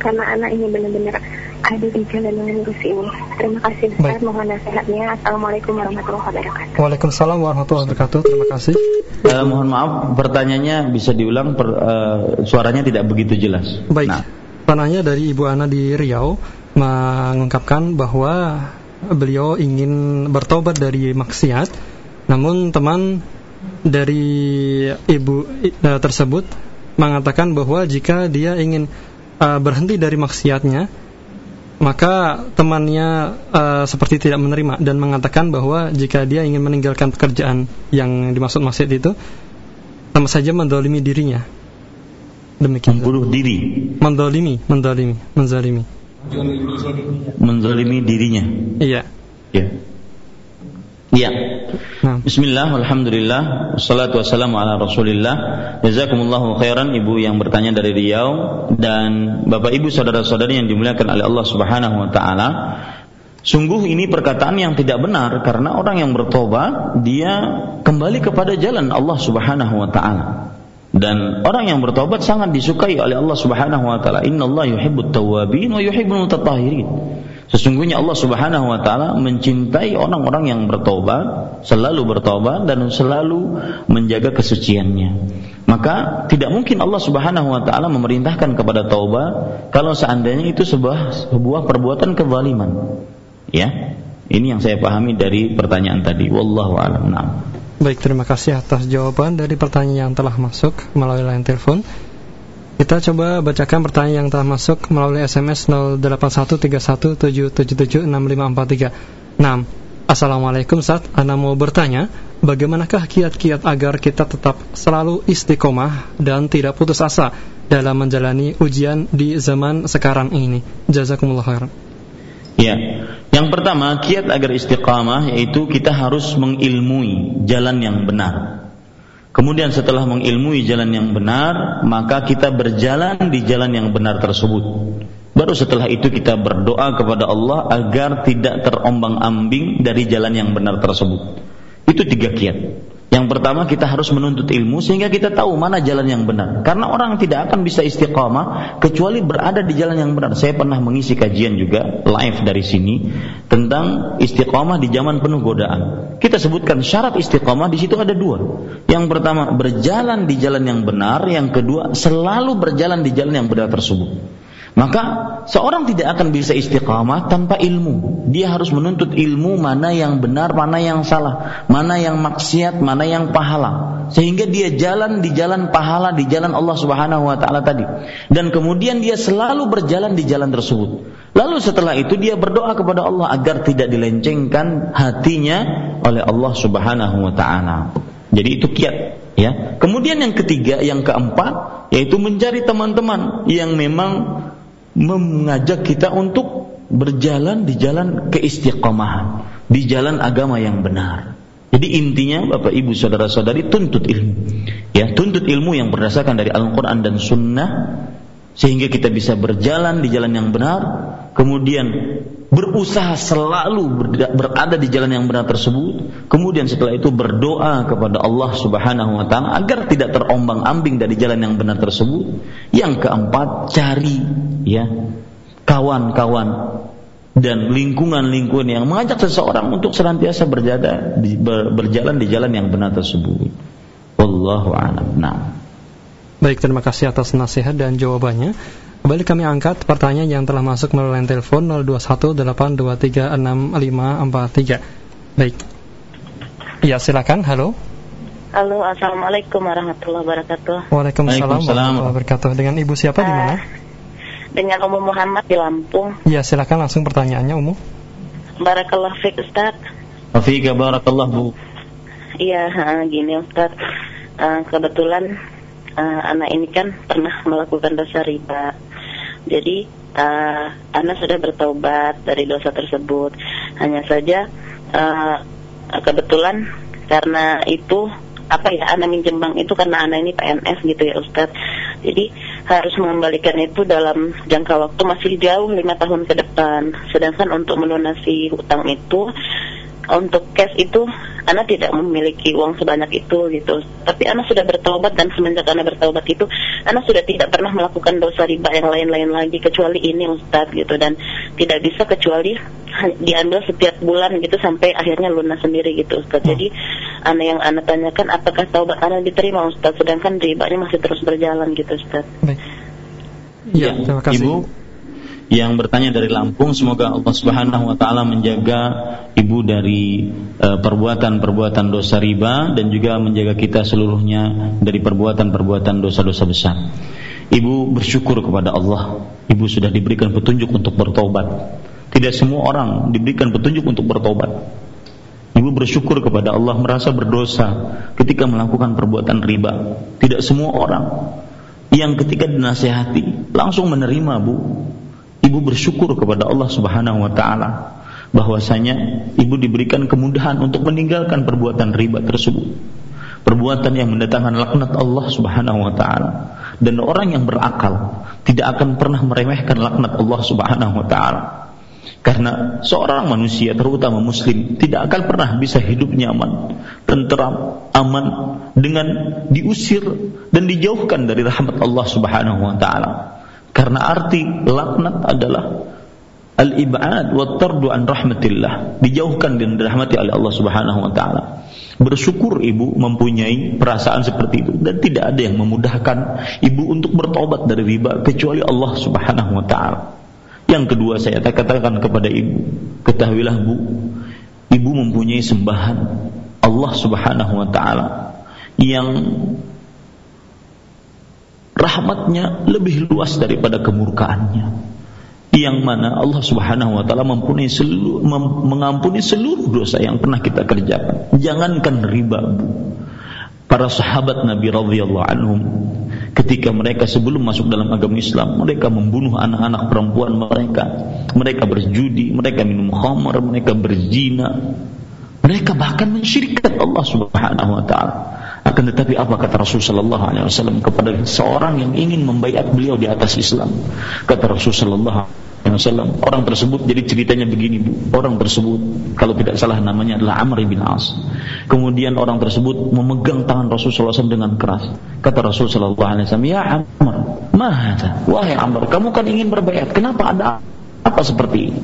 Karena anak ingin benar-benar ada di jalan yang lurus ini. Terima kasih Ustaz, mohon nasihatnya. Assalamualaikum warahmatullahi wabarakatuh. Waalaikumsalam warahmatullahi wabarakatuh. Terima kasih. Uh, mohon maaf, pertanyaannya bisa diulang, per, uh, suaranya tidak begitu jelas. Baik. Nah. Panahnya dari Ibu Ana di Riau mengungkapkan bahwa beliau ingin bertobat dari maksiat, namun teman dari ibu uh, tersebut mengatakan bahwa jika dia ingin uh, berhenti dari maksiatnya, maka temannya uh, seperti tidak menerima dan mengatakan bahwa jika dia ingin meninggalkan pekerjaan yang dimaksud maksiat itu, sama saja mendolimi dirinya Demikian. Membunuh diri. Mendolimi, mendolimi, menzalimi. Menzalimi dirinya. Iya. Iya. Iya. Nah. Bismillah, alhamdulillah, wassalatu wassalamu ala rasulillah Jazakumullahu khairan ibu yang bertanya dari Riau Dan bapak ibu saudara-saudari yang dimuliakan oleh Allah subhanahu wa ta'ala Sungguh ini perkataan yang tidak benar Karena orang yang bertobat Dia kembali kepada jalan Allah subhanahu wa ta'ala dan orang yang bertobat sangat disukai oleh Allah Subhanahu wa taala. Innallaha yuhibbut tawwabin wa yuhibbul mutatahhirin. Sesungguhnya Allah Subhanahu wa taala mencintai orang-orang yang bertobat, selalu bertobat dan selalu menjaga kesuciannya. Maka tidak mungkin Allah Subhanahu wa taala memerintahkan kepada taubat kalau seandainya itu sebuah sebuah perbuatan kezaliman. Ya. Ini yang saya pahami dari pertanyaan tadi. Wallahu a'lam. Nah. Baik, terima kasih atas jawaban dari pertanyaan yang telah masuk melalui line telepon. Kita coba bacakan pertanyaan yang telah masuk melalui SMS 081317776543. Nah, Assalamualaikum Ustaz, Anda mau bertanya, bagaimanakah kiat-kiat agar kita tetap selalu istiqomah dan tidak putus asa dalam menjalani ujian di zaman sekarang ini? Jazakumullah khairan. Ya, yang pertama kiat agar istiqamah yaitu kita harus mengilmui jalan yang benar. Kemudian setelah mengilmui jalan yang benar, maka kita berjalan di jalan yang benar tersebut. Baru setelah itu kita berdoa kepada Allah agar tidak terombang-ambing dari jalan yang benar tersebut. Itu tiga kiat. Yang pertama kita harus menuntut ilmu sehingga kita tahu mana jalan yang benar. Karena orang tidak akan bisa istiqamah kecuali berada di jalan yang benar. Saya pernah mengisi kajian juga live dari sini tentang istiqamah di zaman penuh godaan. Kita sebutkan syarat istiqamah di situ ada dua. Yang pertama berjalan di jalan yang benar, yang kedua selalu berjalan di jalan yang benar tersebut. Maka seorang tidak akan bisa istiqamah tanpa ilmu. Dia harus menuntut ilmu mana yang benar, mana yang salah, mana yang maksiat, mana yang pahala. Sehingga dia jalan di jalan pahala, di jalan Allah Subhanahu wa taala tadi. Dan kemudian dia selalu berjalan di jalan tersebut. Lalu setelah itu dia berdoa kepada Allah agar tidak dilencengkan hatinya oleh Allah Subhanahu wa taala. Jadi itu kiat ya. Kemudian yang ketiga, yang keempat yaitu mencari teman-teman yang memang mengajak kita untuk berjalan di jalan keistiqomahan, di jalan agama yang benar. Jadi intinya Bapak Ibu saudara-saudari tuntut ilmu. Ya, tuntut ilmu yang berdasarkan dari Al-Qur'an dan Sunnah sehingga kita bisa berjalan di jalan yang benar, kemudian berusaha selalu berada di jalan yang benar tersebut, kemudian setelah itu berdoa kepada Allah Subhanahu wa taala agar tidak terombang-ambing dari jalan yang benar tersebut. Yang keempat, cari ya kawan-kawan dan lingkungan-lingkungan yang mengajak seseorang untuk senantiasa berjalan di jalan yang benar tersebut. Wallahu a'lam. Nah. Baik, terima kasih atas nasihat dan jawabannya. Kembali kami angkat pertanyaan yang telah masuk melalui line telepon 0218236543. Baik. Ya, silakan. Halo. Halo, Assalamualaikum warahmatullahi wabarakatuh. Waalaikumsalam warahmatullahi wabarakatuh. Dengan Ibu siapa uh, di mana? Dengan Umu Muhammad di Lampung. Ya, silakan langsung pertanyaannya, Umu. Barakallah fiik, Ustaz. Wafika barakallah, Bu. Iya, gini Ustaz. Uh, kebetulan uh, anak ini kan pernah melakukan dosa riba jadi uh, anak sudah bertobat dari dosa tersebut. Hanya saja uh, kebetulan karena itu apa ya anak minjem bank itu karena anak ini PNS gitu ya Ustadz. Jadi harus mengembalikan itu dalam jangka waktu masih jauh lima tahun ke depan. Sedangkan untuk melunasi hutang itu untuk cash itu anak tidak memiliki uang sebanyak itu gitu. Tapi anak sudah bertobat dan semenjak anak bertobat itu anak sudah tidak pernah melakukan dosa riba yang lain-lain lagi kecuali ini Ustaz gitu dan tidak bisa kecuali diambil setiap bulan gitu sampai akhirnya lunas sendiri gitu Ustaz. Jadi anak yang anak tanyakan apakah taubat anak diterima Ustaz sedangkan ribanya masih terus berjalan gitu Ustaz. Baik. Ya, terima kasih. Ibu yang bertanya dari Lampung semoga Allah Subhanahu wa taala menjaga ibu dari uh, perbuatan-perbuatan dosa riba dan juga menjaga kita seluruhnya dari perbuatan-perbuatan dosa-dosa besar. Ibu bersyukur kepada Allah, ibu sudah diberikan petunjuk untuk bertobat. Tidak semua orang diberikan petunjuk untuk bertobat. Ibu bersyukur kepada Allah merasa berdosa ketika melakukan perbuatan riba. Tidak semua orang yang ketika dinasehati langsung menerima, Bu. Ibu bersyukur kepada Allah Subhanahu wa taala bahwasanya ibu diberikan kemudahan untuk meninggalkan perbuatan riba tersebut. Perbuatan yang mendatangkan laknat Allah Subhanahu wa taala. Dan orang yang berakal tidak akan pernah meremehkan laknat Allah Subhanahu wa taala. Karena seorang manusia terutama muslim tidak akan pernah bisa hidup nyaman, tenteram, aman dengan diusir dan dijauhkan dari rahmat Allah Subhanahu wa taala. Karena arti laknat adalah al-ib'ad wa tardu an rahmatillah, dijauhkan dan dirahmati oleh Allah Subhanahu wa taala. Bersyukur ibu mempunyai perasaan seperti itu dan tidak ada yang memudahkan ibu untuk bertobat dari riba kecuali Allah Subhanahu wa taala. Yang kedua saya katakan kepada ibu, ketahuilah bu, ibu mempunyai sembahan Allah Subhanahu wa taala yang rahmatnya lebih luas daripada kemurkaannya yang mana Allah Subhanahu wa taala mempunyai seluruh mengampuni seluruh dosa yang pernah kita kerjakan. Jangankan riba, Bu. Para sahabat Nabi radhiyallahu anhum ketika mereka sebelum masuk dalam agama Islam, mereka membunuh anak-anak perempuan mereka. Mereka berjudi, mereka minum khamar, mereka berzina. Mereka bahkan mensyirikkan Allah Subhanahu wa taala. Akan tetapi apa kata Rasul sallallahu alaihi wasallam kepada seorang yang ingin membaiat beliau di atas Islam? Kata Rasul sallallahu alaihi wasallam, orang tersebut jadi ceritanya begini, Bu. Orang tersebut kalau tidak salah namanya adalah Amr bin As. Kemudian orang tersebut memegang tangan Rasul sallallahu alaihi wasallam dengan keras. Kata Rasul sallallahu alaihi wasallam, "Ya Amr, mahata? Wahai Amr, kamu kan ingin berbaiat. Kenapa ada apa seperti ini?"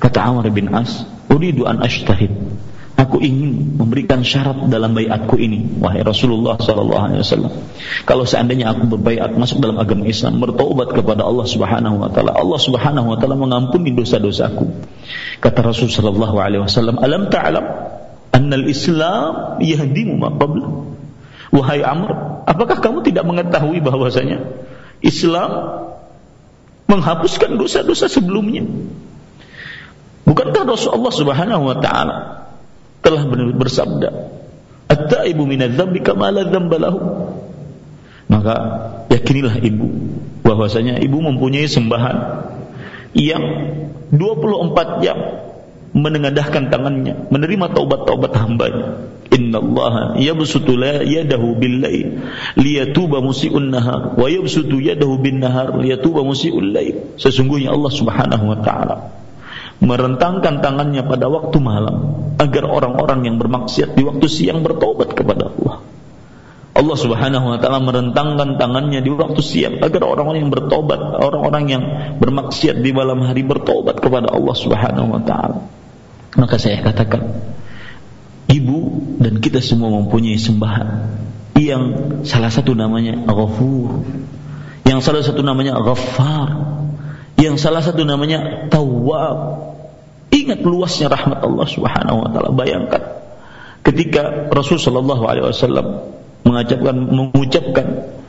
Kata Amr bin As, "Uridu an ashtahid." Aku ingin memberikan syarat dalam bayatku ini, wahai Rasulullah wasallam. Kalau seandainya aku berbayat masuk dalam agama Islam, bertaubat kepada Allah Subhanahu wa taala, Allah Subhanahu wa taala mengampuni dosa-dosaku. Kata Rasul sallallahu alaihi wasallam, "Alam ta'lam anna al-Islam yahdimu ma qabla?" Wahai Amr, apakah kamu tidak mengetahui bahwasanya Islam menghapuskan dosa-dosa sebelumnya? Bukankah Rasulullah Subhanahu wa taala telah bersabda At-taibu minadz-dzambi kama la dzamba Maka yakinilah ibu bahwasanya ibu mempunyai sembahan yang 24 jam menengadahkan tangannya menerima taubat-taubat hambanya. Innallaha yabsutu yadahu bil lail liyatuba musii'un nahar wa yabsutu yadahu bin nahar liyatuba musii'ul lail. Sesungguhnya Allah Subhanahu wa taala merentangkan tangannya pada waktu malam agar orang-orang yang bermaksiat di waktu siang bertobat kepada Allah. Allah Subhanahu wa taala merentangkan tangannya di waktu siang agar orang-orang yang bertobat, orang-orang yang bermaksiat di malam hari bertobat kepada Allah Subhanahu wa taala. Maka saya katakan, ibu dan kita semua mempunyai sembahan yang salah satu namanya Ghafur, yang salah satu namanya Ghaffar, yang salah satu namanya Tawwab, Ingat luasnya rahmat Allah Subhanahu wa taala. Bayangkan ketika Rasul sallallahu alaihi wasallam mengucapkan mengucapkan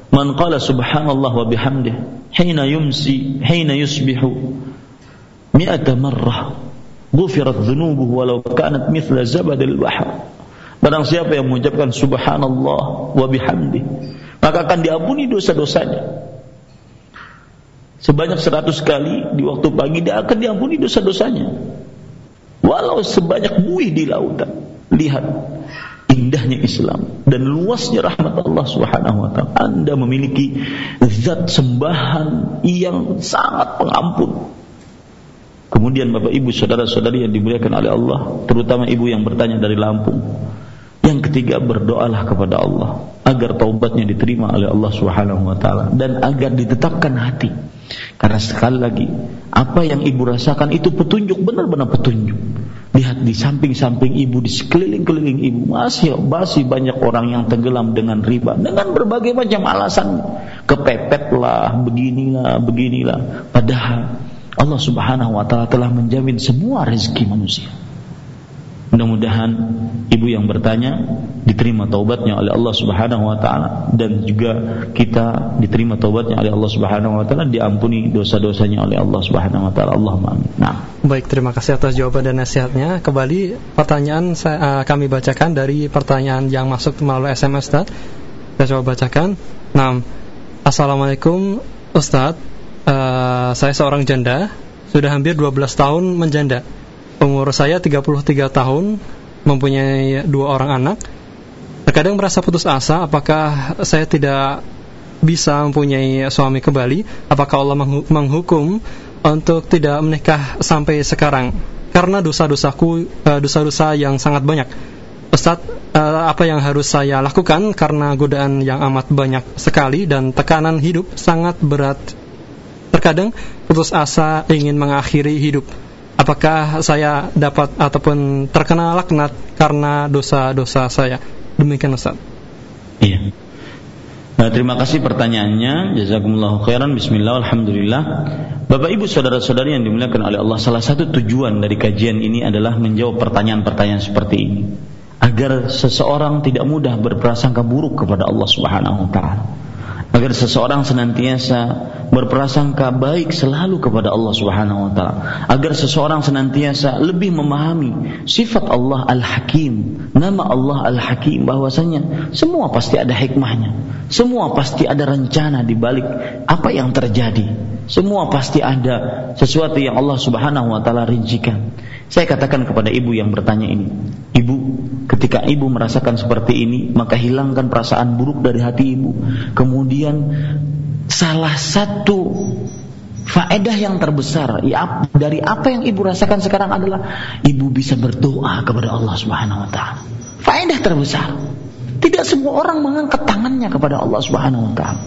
man qala subhanallah wa bihamdih hina yumsi hina yusbihu mi'ata marrah ghufirat dhunubuhu walau kanat mithla zabadil bahr Barang siapa yang mengucapkan subhanallah wa bihamdih maka akan diampuni dosa-dosanya sebanyak seratus kali di waktu pagi dia akan diampuni dosa-dosanya Walau sebanyak buih di lautan. Lihat indahnya Islam dan luasnya rahmat Allah Subhanahu wa taala. Anda memiliki zat sembahan yang sangat pengampun. Kemudian Bapak Ibu saudara-saudari yang dimuliakan oleh Allah, terutama ibu yang bertanya dari Lampung. Yang ketiga berdoalah kepada Allah agar taubatnya diterima oleh Allah Subhanahu wa taala dan agar ditetapkan hati karena sekali lagi, apa yang ibu rasakan itu petunjuk, benar-benar petunjuk. Lihat di samping-samping ibu, di sekeliling-keliling ibu, masih masih banyak orang yang tenggelam dengan riba, dengan berbagai macam alasan. Kepepet lah, beginilah, beginilah. Padahal Allah subhanahu wa ta'ala telah menjamin semua rezeki manusia. Mudah-mudahan ibu yang bertanya diterima taubatnya oleh Allah Subhanahu wa taala dan juga kita diterima taubatnya oleh Allah Subhanahu wa taala diampuni dosa-dosanya oleh Allah Subhanahu wa taala. Allahumma amin. Nah. Baik, terima kasih atas jawaban dan nasihatnya. Kembali pertanyaan saya, uh, kami bacakan dari pertanyaan yang masuk melalui SMS Ustaz. Saya coba bacakan. Nah, Assalamualaikum Ustaz. Uh, saya seorang janda, sudah hampir 12 tahun menjanda umur saya 33 tahun, mempunyai dua orang anak. Terkadang merasa putus asa, apakah saya tidak bisa mempunyai suami kembali? Apakah Allah menghukum untuk tidak menikah sampai sekarang? Karena dosa-dosaku, eh, dosa-dosa yang sangat banyak. Ustaz, uh, apa yang harus saya lakukan karena godaan yang amat banyak sekali dan tekanan hidup sangat berat. Terkadang putus asa ingin mengakhiri hidup. Apakah saya dapat ataupun terkena laknat karena dosa-dosa saya? Demikian Ustaz. Iya. Nah, terima kasih pertanyaannya. Jazakumullah khairan. Bismillah, alhamdulillah. Bapak Ibu saudara-saudari yang dimuliakan oleh Allah, salah satu tujuan dari kajian ini adalah menjawab pertanyaan-pertanyaan seperti ini agar seseorang tidak mudah berprasangka buruk kepada Allah Subhanahu wa taala. Agar seseorang senantiasa berprasangka baik selalu kepada Allah Subhanahu wa taala. Agar seseorang senantiasa lebih memahami sifat Allah Al-Hakim, nama Allah Al-Hakim bahwasanya semua pasti ada hikmahnya. Semua pasti ada rencana di balik apa yang terjadi. Semua pasti ada sesuatu yang Allah Subhanahu wa taala rincikan. Saya katakan kepada ibu yang bertanya ini, ibu, ketika ibu merasakan seperti ini, maka hilangkan perasaan buruk dari hati ibu. Kemudian salah satu faedah yang terbesar dari apa yang ibu rasakan sekarang adalah ibu bisa berdoa kepada Allah Subhanahu wa taala. Faedah terbesar. Tidak semua orang mengangkat tangannya kepada Allah Subhanahu wa taala.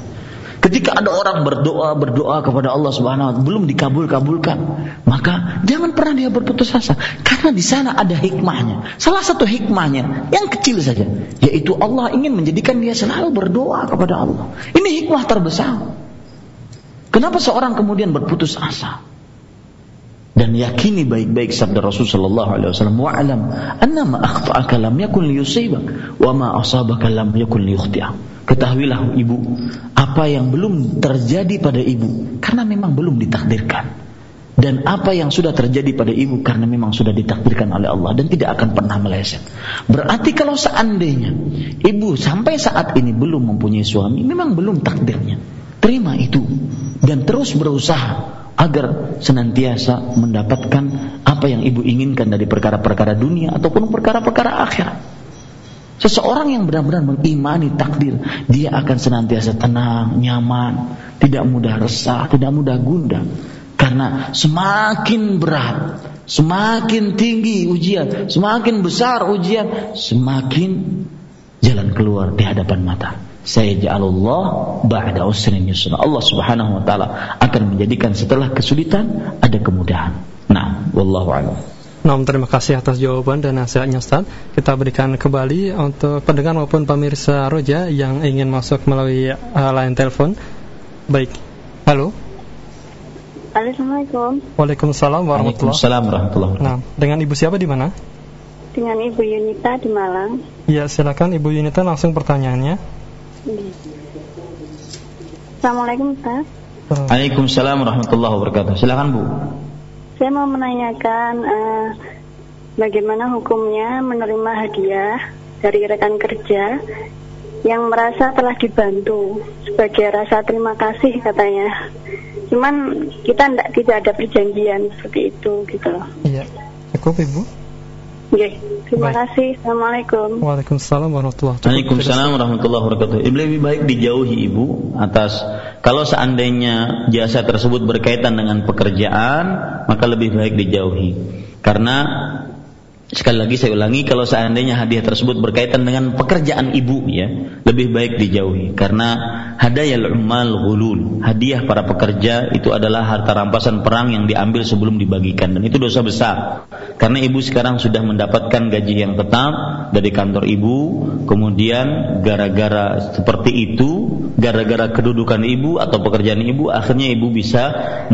Ketika ada orang berdoa berdoa kepada Allah Subhanahu wa taala belum dikabul-kabulkan, maka jangan pernah dia berputus asa karena di sana ada hikmahnya. Salah satu hikmahnya yang kecil saja, yaitu Allah ingin menjadikan dia selalu berdoa kepada Allah. Ini hikmah terbesar. Kenapa seorang kemudian berputus asa? Dan yakini baik-baik sabda Rasul sallallahu alaihi wasallam wa alam annama akhta'aka lam yakun liyusibak wa ma asabaka lam yakun ketahuilah ibu apa yang belum terjadi pada ibu karena memang belum ditakdirkan dan apa yang sudah terjadi pada ibu karena memang sudah ditakdirkan oleh Allah dan tidak akan pernah meleset. Berarti kalau seandainya ibu sampai saat ini belum mempunyai suami, memang belum takdirnya. Terima itu dan terus berusaha agar senantiasa mendapatkan apa yang ibu inginkan dari perkara-perkara dunia ataupun perkara-perkara akhirat. Seseorang yang benar-benar mengimani takdir, dia akan senantiasa tenang, nyaman, tidak mudah resah, tidak mudah gundah. Karena semakin berat, semakin tinggi ujian, semakin besar ujian, semakin jalan keluar di hadapan mata saya ja'alullah ba'da usrin yusra. Allah Subhanahu wa taala akan menjadikan setelah kesulitan ada kemudahan. Nah, wallahu a'lam. Nah, terima kasih atas jawaban dan nasihatnya Ustaz. Kita berikan kembali untuk pendengar maupun pemirsa Roja yang ingin masuk melalui uh, line telepon. Baik. Halo. Assalamualaikum. Waalaikumsalam warahmatullahi wabarakatuh. Nah, dengan Ibu siapa di mana? Dengan Ibu Yunita di Malang. Ya, silakan Ibu Yunita langsung pertanyaannya. Assalamualaikum Ustaz. Waalaikumsalam warahmatullahi wabarakatuh. Silakan Bu. Saya mau menanyakan uh, bagaimana hukumnya menerima hadiah dari rekan kerja yang merasa telah dibantu sebagai rasa terima kasih katanya. Cuman kita tidak tidak ada perjanjian seperti itu gitu loh. Iya. Cukup Ibu? Terima baik. kasih. Assalamualaikum. Waalaikumsalam warahmatullahi wabarakatuh. Waalaikumsalam warahmatullahi wabarakatuh. Lebih baik dijauhi ibu atas kalau seandainya jasa tersebut berkaitan dengan pekerjaan, maka lebih baik dijauhi. Karena Sekali lagi saya ulangi kalau seandainya hadiah tersebut berkaitan dengan pekerjaan ibu ya, lebih baik dijauhi karena hadayal umal ghulul. Hadiah para pekerja itu adalah harta rampasan perang yang diambil sebelum dibagikan dan itu dosa besar. Karena ibu sekarang sudah mendapatkan gaji yang tetap dari kantor ibu, kemudian gara-gara seperti itu, gara-gara kedudukan ibu atau pekerjaan ibu, akhirnya ibu bisa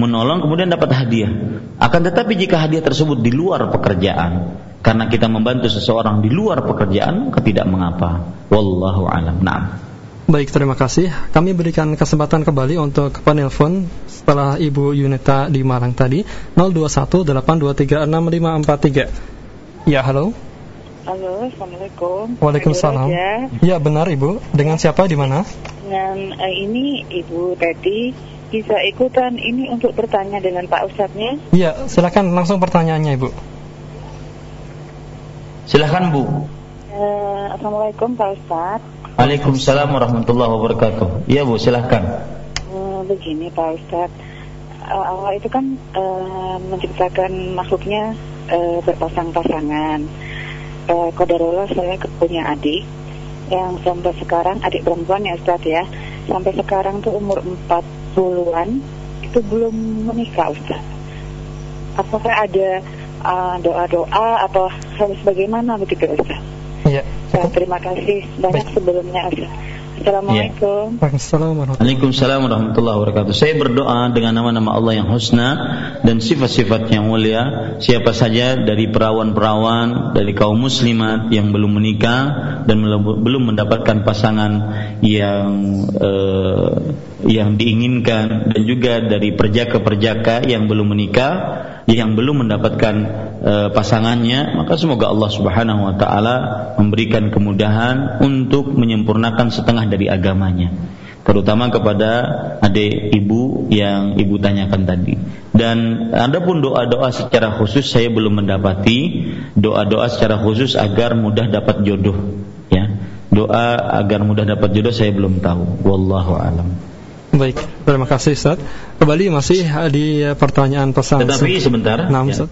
menolong kemudian dapat hadiah. Akan tetapi jika hadiah tersebut di luar pekerjaan, karena kita membantu seseorang di luar pekerjaan maka tidak mengapa wallahu alam na'am Baik, terima kasih. Kami berikan kesempatan kembali untuk penelpon setelah Ibu Yunita di Malang tadi 0218236543. Ya, halo. Halo, Assalamualaikum. Waalaikumsalam. Ya, benar Ibu. Dengan siapa di mana? Dengan uh, ini Ibu Teti bisa ikutan ini untuk bertanya dengan Pak Ustadznya? Iya, silakan langsung pertanyaannya Ibu. Silahkan Bu. Eh, Assalamualaikum Pak Ustadz. Waalaikumsalam warahmatullahi wabarakatuh. Iya Bu, silahkan. Eh, begini Pak Ustadz, Eh, Allah itu kan eh, menciptakan makhluknya eh, berpasang-pasangan. Eh, Kodarullah saya punya adik yang sampai sekarang adik perempuan ya Ustadz ya, sampai sekarang tuh umur 40-an itu belum menikah Ustadz. Apakah ada doa-doa atau harus bagaimana begitu Ustadz? Iya. Ya, terima kasih banyak Baik. sebelumnya. Assalamualaikum. Waalaikumsalam warahmatullahi Waalaikumsalam warahmatullahi wabarakatuh. Saya berdoa dengan nama-nama Allah yang husna dan sifat-sifat yang mulia. Siapa saja dari perawan-perawan dari kaum muslimat yang belum menikah dan belum belum mendapatkan pasangan yang eh, yang diinginkan dan juga dari perjaka-perjaka yang belum menikah yang belum mendapatkan eh, pasangannya maka semoga Allah Subhanahu wa taala memberikan kemudahan untuk menyempurnakan setengah dari agamanya terutama kepada adik ibu yang ibu tanyakan tadi. Dan adapun doa-doa secara khusus saya belum mendapati doa-doa secara khusus agar mudah dapat jodoh ya. Doa agar mudah dapat jodoh saya belum tahu. Wallahu alam Baik, terima kasih Ustaz. Kembali masih di pertanyaan pesan. Tetapi sebentar, Nah, ya,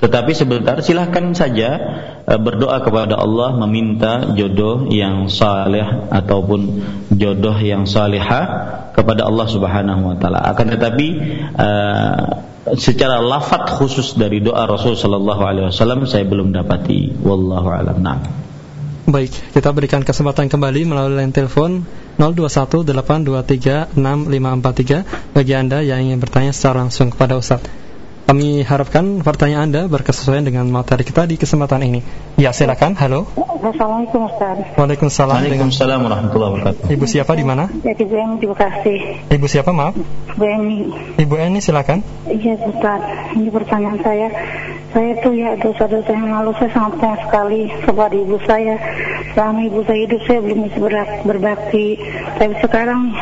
tetapi sebentar silahkan saja eh, berdoa kepada Allah meminta jodoh yang saleh ataupun jodoh yang salihah kepada Allah Subhanahu wa taala. Akan tetapi eh, secara lafat khusus dari doa Rasul sallallahu alaihi wasallam saya belum dapati. Wallahu alam. Nah. Baik, kita berikan kesempatan kembali melalui line telepon 0218236543 bagi Anda yang ingin bertanya secara langsung kepada Ustaz. Kami harapkan pertanyaan Anda berkesesuaian dengan materi kita di kesempatan ini. Ya, silakan. Halo. Assalamualaikum Ustaz. Waalaikumsalam Waalaikumsalam warahmatullahi wabarakatuh. Ibu siapa di mana? Jadi Bu Eni di Bekasi. Ibu siapa, maaf? Bu Eni. Ibu Eni silakan. Iya Ustaz. Ini pertanyaan saya. Saya tuh ya dosa-dosa yang lalu saya sangat sayang sekali kepada ibu saya. Selama ibu saya hidup saya belum bisa berbakti. Tapi sekarang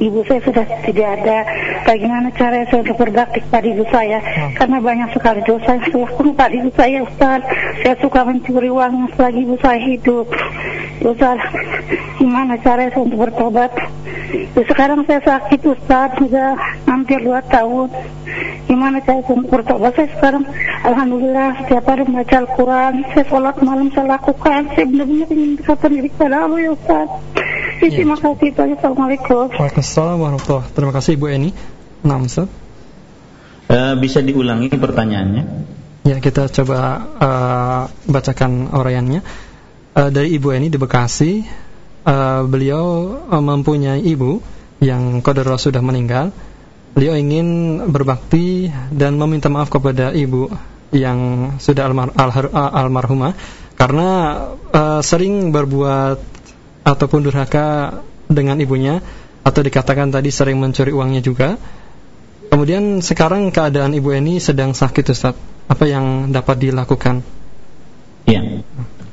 ibu saya sudah tidak ada. Bagaimana cara saya untuk berbakti kepada ibu saya? Karena banyak sekali dosa yang saya lakukan kepada ibu saya Ustaz. Saya suka mencuri uangnya selagi ibu saya hidup. Ustaz, gimana cara saya untuk bertobat? Ya, sekarang saya sakit Ustaz, sudah hampir dua tahun. Gimana cara saya untuk bertobat? Saya sekarang Alhamdulillah setiap hari membaca Al-Quran. Saya sholat malam saya lakukan. Saya benar-benar ingin dekatkan diri kepada Allah ya Ustaz. Terima kasih. Itu aja. Assalamualaikum. Waalaikumsalam warahmatullahi Terima kasih Ibu Eni. Nah, Ustaz. Eh, bisa diulangi pertanyaannya? Ya, kita coba uh, bacakan oraiannya. Uh, dari Ibu Eni di Bekasi, uh, beliau uh, mempunyai ibu yang kodarullah sudah meninggal. Beliau ingin berbakti dan meminta maaf kepada ibu yang sudah almar, alhar, almarhumah karena uh, sering berbuat ataupun durhaka dengan ibunya atau dikatakan tadi sering mencuri uangnya juga. Kemudian sekarang keadaan Ibu Eni sedang sakit Ustaz. Apa yang dapat dilakukan? Ya,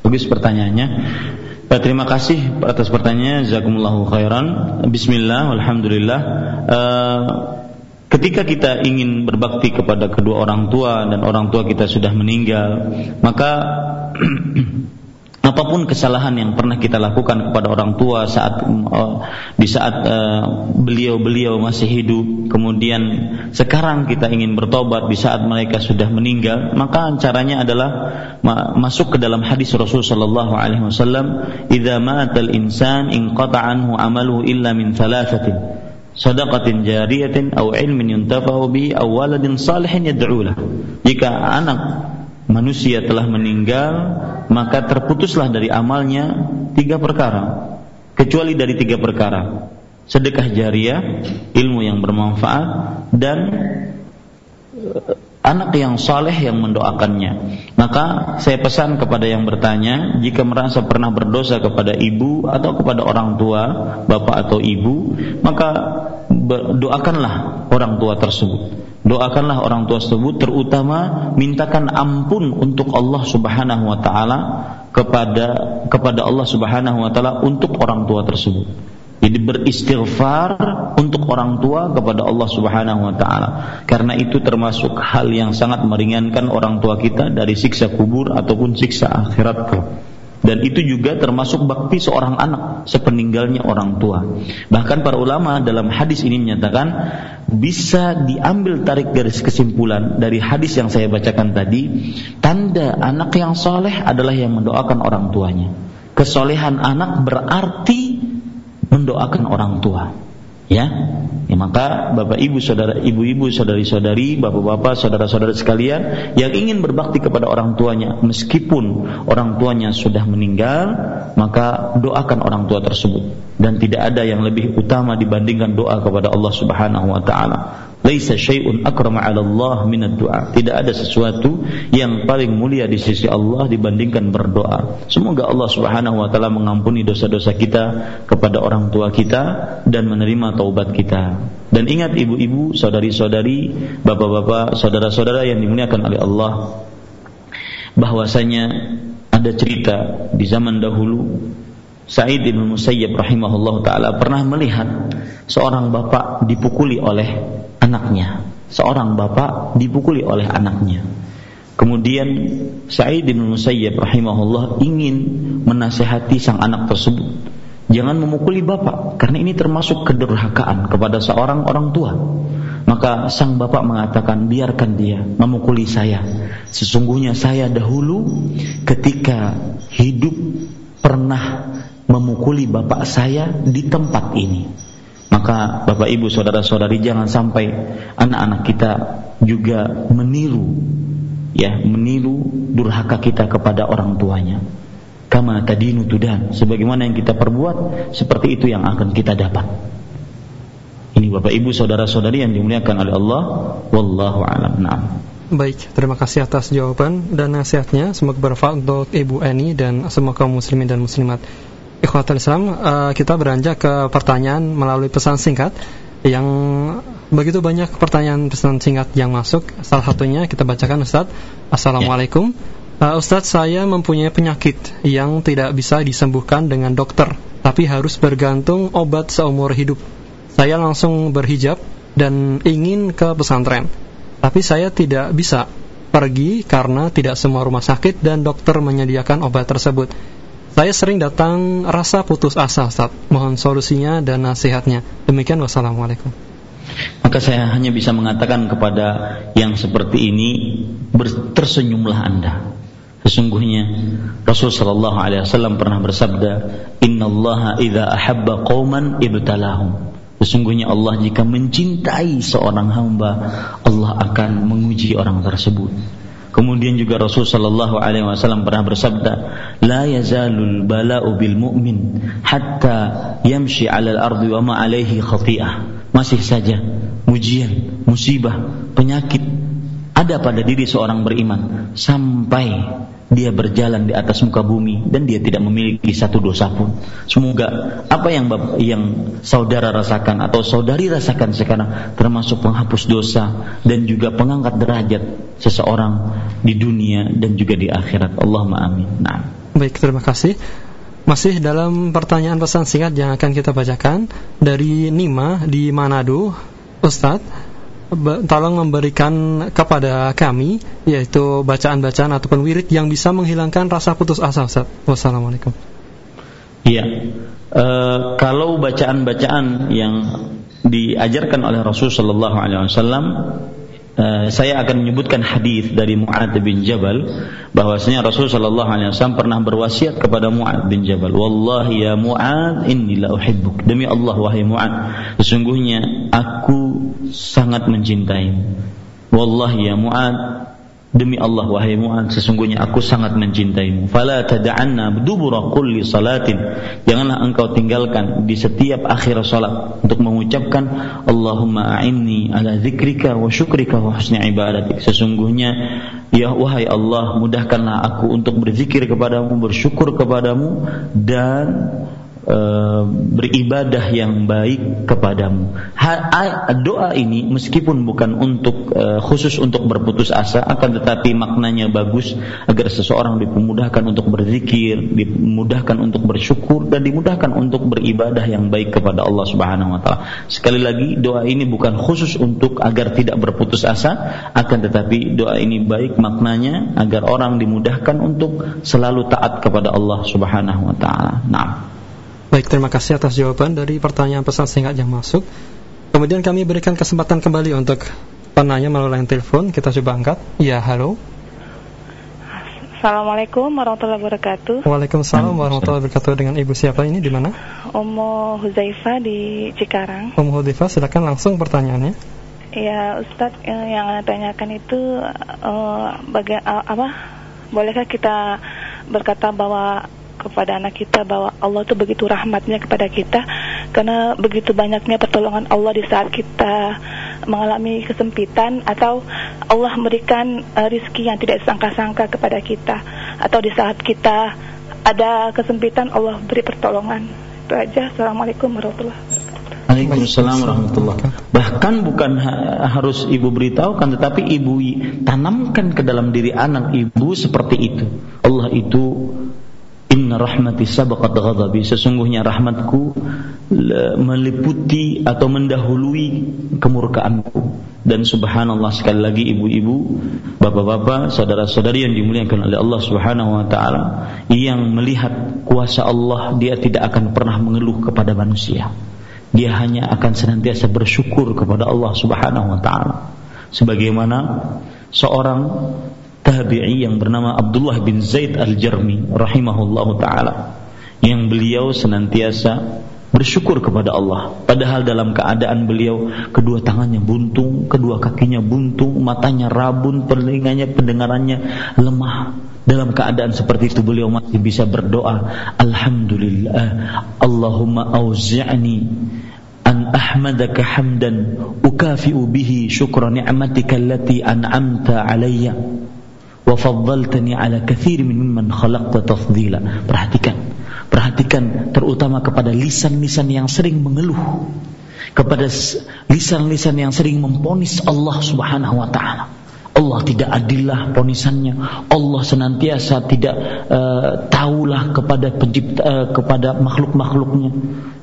bagus pertanyaannya. Eh, Terima kasih atas pertanyaannya. Jazakumullahu khairan. Bismillah, alhamdulillah. Eh, ketika kita ingin berbakti kepada kedua orang tua dan orang tua kita sudah meninggal, maka apa pun kesalahan yang pernah kita lakukan kepada orang tua saat eh, di saat eh, beliau-beliau masih hidup, kemudian sekarang kita ingin bertobat di saat mereka sudah meninggal, maka caranya adalah ma- masuk ke dalam hadis Rasul sallallahu alaihi wasallam, "Idza matal insan inqata anhu amaluhu illa min thalathatin." Sadaqatin jariyatin aw ilmin yuntafa'u bihi aw waladin salihin yad'u. Jika anak manusia telah meninggal maka terputuslah dari amalnya tiga perkara. Kecuali dari tiga perkara. Sedekah jariah ilmu yang bermanfaat dan eh, anak yang saleh yang mendoakannya. Maka saya pesan kepada yang bertanya jika merasa pernah berdosa kepada ibu atau kepada orang tua bapak atau ibu maka doakanlah orang tua tersebut. Doakanlah orang tua tersebut terutama mintakan ampun untuk Allah Subhanahu wa taala kepada kepada Allah Subhanahu wa taala untuk orang tua tersebut. Jadi beristighfar untuk orang tua kepada Allah Subhanahu wa taala. Karena itu termasuk hal yang sangat meringankan orang tua kita dari siksa kubur ataupun siksa akhirat dan itu juga termasuk bakti seorang anak sepeninggalnya orang tua. Bahkan para ulama dalam hadis ini menyatakan bisa diambil tarik garis kesimpulan dari hadis yang saya bacakan tadi, tanda anak yang soleh adalah yang mendoakan orang tuanya. Kesolehan anak berarti mendoakan orang tua ya Ya, maka Bapak Ibu saudara ibu-ibu saudari-saudari, bapak-bapak, saudara-saudara sekalian yang ingin berbakti kepada orang tuanya meskipun orang tuanya sudah meninggal, maka doakan orang tua tersebut dan tidak ada yang lebih utama dibandingkan doa kepada Allah Subhanahu wa taala. Laisa syai'un akrama 'ala Allah minad du'a. Tidak ada sesuatu yang paling mulia di sisi Allah dibandingkan berdoa. Semoga Allah Subhanahu wa taala mengampuni dosa-dosa kita kepada orang tua kita dan menerima taubat kita. Dan ingat ibu-ibu, saudari-saudari, bapak-bapak, saudara-saudara yang dimuliakan oleh Allah bahwasanya ada cerita di zaman dahulu Sa'id bin Musayyib rahimahullah taala pernah melihat seorang bapak dipukuli oleh anaknya. Seorang bapak dipukuli oleh anaknya. Kemudian Sa'id bin Musayyib rahimahullah ingin menasehati sang anak tersebut. Jangan memukuli bapak karena ini termasuk kedurhakaan kepada seorang orang tua. Maka sang bapak mengatakan biarkan dia memukuli saya. Sesungguhnya saya dahulu ketika hidup pernah memukuli bapak saya di tempat ini. Maka Bapak Ibu saudara-saudari jangan sampai anak-anak kita juga meniru ya, meniru durhaka kita kepada orang tuanya. Kama tadi nutudan, sebagaimana yang kita perbuat, seperti itu yang akan kita dapat. Ini Bapak Ibu saudara-saudari yang dimuliakan oleh Allah, wallahu a'lam. Naam. Baik, terima kasih atas jawaban dan nasihatnya. Semoga bermanfaat untuk Ibu Eni dan semua kaum muslimin dan muslimat. Ikhwatul Islam, uh, kita beranjak ke pertanyaan melalui pesan singkat yang begitu banyak pertanyaan pesan singkat yang masuk. Salah satunya kita bacakan Ustaz. Assalamualaikum. Uh, Ustaz, saya mempunyai penyakit yang tidak bisa disembuhkan dengan dokter, tapi harus bergantung obat seumur hidup. Saya langsung berhijab dan ingin ke pesantren. Tapi saya tidak bisa pergi karena tidak semua rumah sakit dan dokter menyediakan obat tersebut. Saya sering datang rasa putus asa, Ustaz. Mohon solusinya dan nasihatnya. Demikian wassalamualaikum. Maka saya hanya bisa mengatakan kepada yang seperti ini tersenyumlah Anda. Sesungguhnya Rasul sallallahu alaihi wasallam pernah bersabda, "Innallaha idza ahabba qauman ibtalahum." Sesungguhnya Allah jika mencintai seorang hamba, Allah akan menguji orang tersebut. Kemudian juga Rasul sallallahu alaihi wasallam pernah bersabda, "La yazalul bala'u bil mu'min hatta yamshi 'alal ardi wa ma 'alaihi khati'ah." Masih saja ujian, musibah, penyakit ada pada diri seorang beriman sampai dia berjalan di atas muka bumi dan dia tidak memiliki satu dosa pun. Semoga apa yang yang saudara rasakan atau saudari rasakan sekarang termasuk penghapus dosa dan juga pengangkat derajat seseorang di dunia dan juga di akhirat. Allahumma amin. Nah. Baik, terima kasih. Masih dalam pertanyaan pesan singkat yang akan kita bacakan dari Nima di Manado, Ustadz tolong memberikan kepada kami yaitu bacaan-bacaan ataupun wirid yang bisa menghilangkan rasa putus asa Ustaz. Wassalamualaikum. Iya. E, kalau bacaan-bacaan yang diajarkan oleh Rasul sallallahu alaihi wasallam Uh, saya akan menyebutkan hadis dari Mu'ad bin Jabal bahwasanya Rasul sallallahu alaihi wasallam pernah berwasiat kepada Mu'ad bin Jabal, "Wallahi ya Mu'ad, inni la uhibbuk." Demi Allah wahai Mu'ad, sesungguhnya aku sangat mencintaimu. Wallahi ya Mu'ad, Demi Allah wahai Mu'ad sesungguhnya aku sangat mencintaimu. Fala tada'anna dubura kulli salatin. Janganlah engkau tinggalkan di setiap akhir salat untuk mengucapkan Allahumma a'inni ala zikrika wa syukrika wa husni ibadatik. Sesungguhnya ya wahai Allah mudahkanlah aku untuk berzikir kepadamu, bersyukur kepadamu dan Eh, beribadah yang baik kepadamu. Doa ini meskipun bukan untuk uh, khusus untuk berputus asa, akan tetapi maknanya bagus agar seseorang dimudahkan untuk berzikir, dimudahkan untuk bersyukur dan dimudahkan untuk beribadah yang baik kepada Allah Subhanahu wa taala. Sekali lagi doa ini bukan khusus untuk agar tidak berputus asa, akan tetapi doa ini baik maknanya agar orang dimudahkan untuk selalu taat kepada Allah Subhanahu wa taala. Nah. Baik, terima kasih atas jawaban dari pertanyaan pesan singkat yang masuk. Kemudian kami berikan kesempatan kembali untuk penanya melalui line telepon. Kita coba angkat. Ya, halo. Assalamualaikum warahmatullahi wabarakatuh. Waalaikumsalam warahmatullahi wabarakatuh. Dengan ibu siapa ini di mana? Ummu Huzaifa di Cikarang. Ummu Huzaifa, silakan langsung pertanyaannya. Ya, Ustadz yang anda tanyakan itu uh, baga- uh, apa? Bolehkah kita berkata bahwa kepada anak kita bahwa Allah itu begitu rahmatnya kepada kita karena begitu banyaknya pertolongan Allah di saat kita mengalami kesempitan atau Allah memberikan uh, rizki yang tidak disangka-sangka kepada kita atau di saat kita ada kesempitan Allah beri pertolongan. Itu aja. Assalamualaikum warahmatullahi wabarakatuh. Bahkan bukan ha harus ibu beritahukan Tetapi ibu tanamkan ke dalam diri anak ibu seperti itu. Allah itu Inna rahmati sabaqat ghadabi. Sesungguhnya rahmatku Meliputi atau mendahului Kemurkaanku. Dan subhanallah sekali lagi ibu-ibu Bapak-bapak, saudara-saudari yang dimuliakan oleh Allah subhanahu wa ta'ala Yang melihat kuasa Allah Dia tidak akan pernah mengeluh kepada manusia. Dia hanya akan senantiasa bersyukur kepada Allah subhanahu wa ta'ala. Sebagaimana seorang tabi'i yang bernama Abdullah bin Zaid al-Jarmi rahimahullahu taala yang beliau senantiasa bersyukur kepada Allah. Padahal dalam keadaan beliau kedua tangannya buntung kedua kakinya buntung matanya rabun telinganya pendengarannya lemah. Dalam keadaan seperti itu beliau masih bisa berdoa Alhamdulillah Allahumma auzi'ni an ahmadaka hamdan ukafi'u bihi syukra ni'matika allati an'amta alayya wa faddaltani ala kathir min mimman khalaqta. Perhatikan. Perhatikan terutama kepada lisan-lisan yang sering mengeluh. Kepada lisan-lisan yang sering memponis Allah Subhanahu wa taala. Allah tidak adillah ponisannya. Allah senantiasa tidak uh, tahulah kepada pencipta uh, kepada makhluk-makhluknya.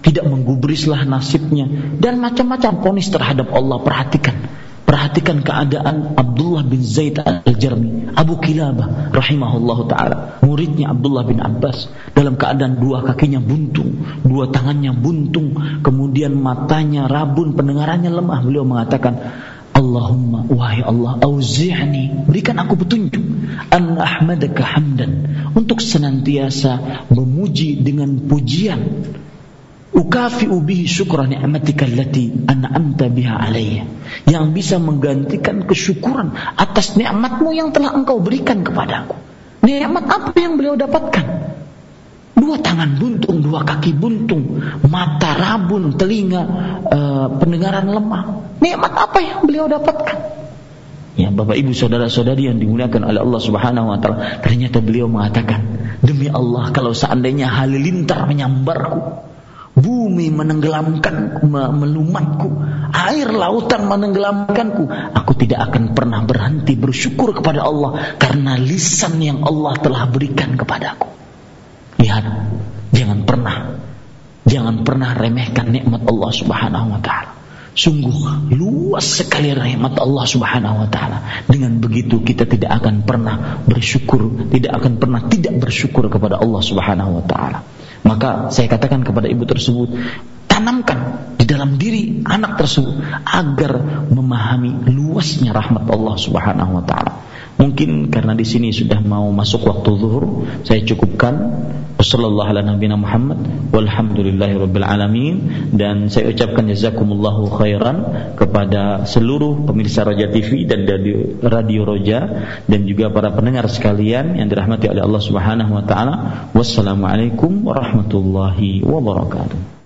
Tidak menggubrislah nasibnya dan macam-macam ponis terhadap Allah. Perhatikan Perhatikan keadaan Abdullah bin Zaid al-Jarmi, Abu Kilabah rahimahullah taala, muridnya Abdullah bin Abbas dalam keadaan dua kakinya buntung, dua tangannya buntung, kemudian matanya rabun, pendengarannya lemah. Beliau mengatakan, Allahumma wahai Allah auzi'ni berikan aku petunjuk an ahmadaka hamdan untuk senantiasa memuji dengan pujian ukafi bihi syukra ni'matika allati an'amta biha alayya. Yang bisa menggantikan kesyukuran atas nikmatmu yang telah engkau berikan kepadaku. Nikmat apa yang beliau dapatkan? Dua tangan buntung dua kaki buntung mata rabun telinga uh, pendengaran lemah. Nikmat apa yang beliau dapatkan? Ya, Bapak Ibu saudara-saudari yang dimuliakan oleh Allah Subhanahu wa taala, ternyata beliau mengatakan, "Demi Allah, kalau seandainya halilintar menyambarku, Bumi menenggelamkan melumatku, air lautan menenggelamkanku. Aku tidak akan pernah berhenti bersyukur kepada Allah karena lisan yang Allah telah berikan kepadaku. Lihat, jangan pernah jangan pernah remehkan nikmat Allah Subhanahu wa taala. Sungguh luas sekali rahmat Allah Subhanahu wa taala. Dengan begitu kita tidak akan pernah bersyukur, tidak akan pernah tidak bersyukur kepada Allah Subhanahu wa taala. Maka saya katakan kepada ibu tersebut, tanamkan di dalam diri anak tersebut agar memahami luasnya rahmat Allah Subhanahu wa taala. Mungkin karena di sini sudah mau masuk waktu zuhur, saya cukupkan. Wassallallahu ala nabiyina Muhammad dan saya ucapkan jazakumullahu khairan kepada seluruh pemirsa Roja TV dan radio, radio Roja dan juga para pendengar sekalian yang dirahmati oleh Allah Subhanahu wa taala. Wassalamualaikum warahmatullahi wabarakatuh.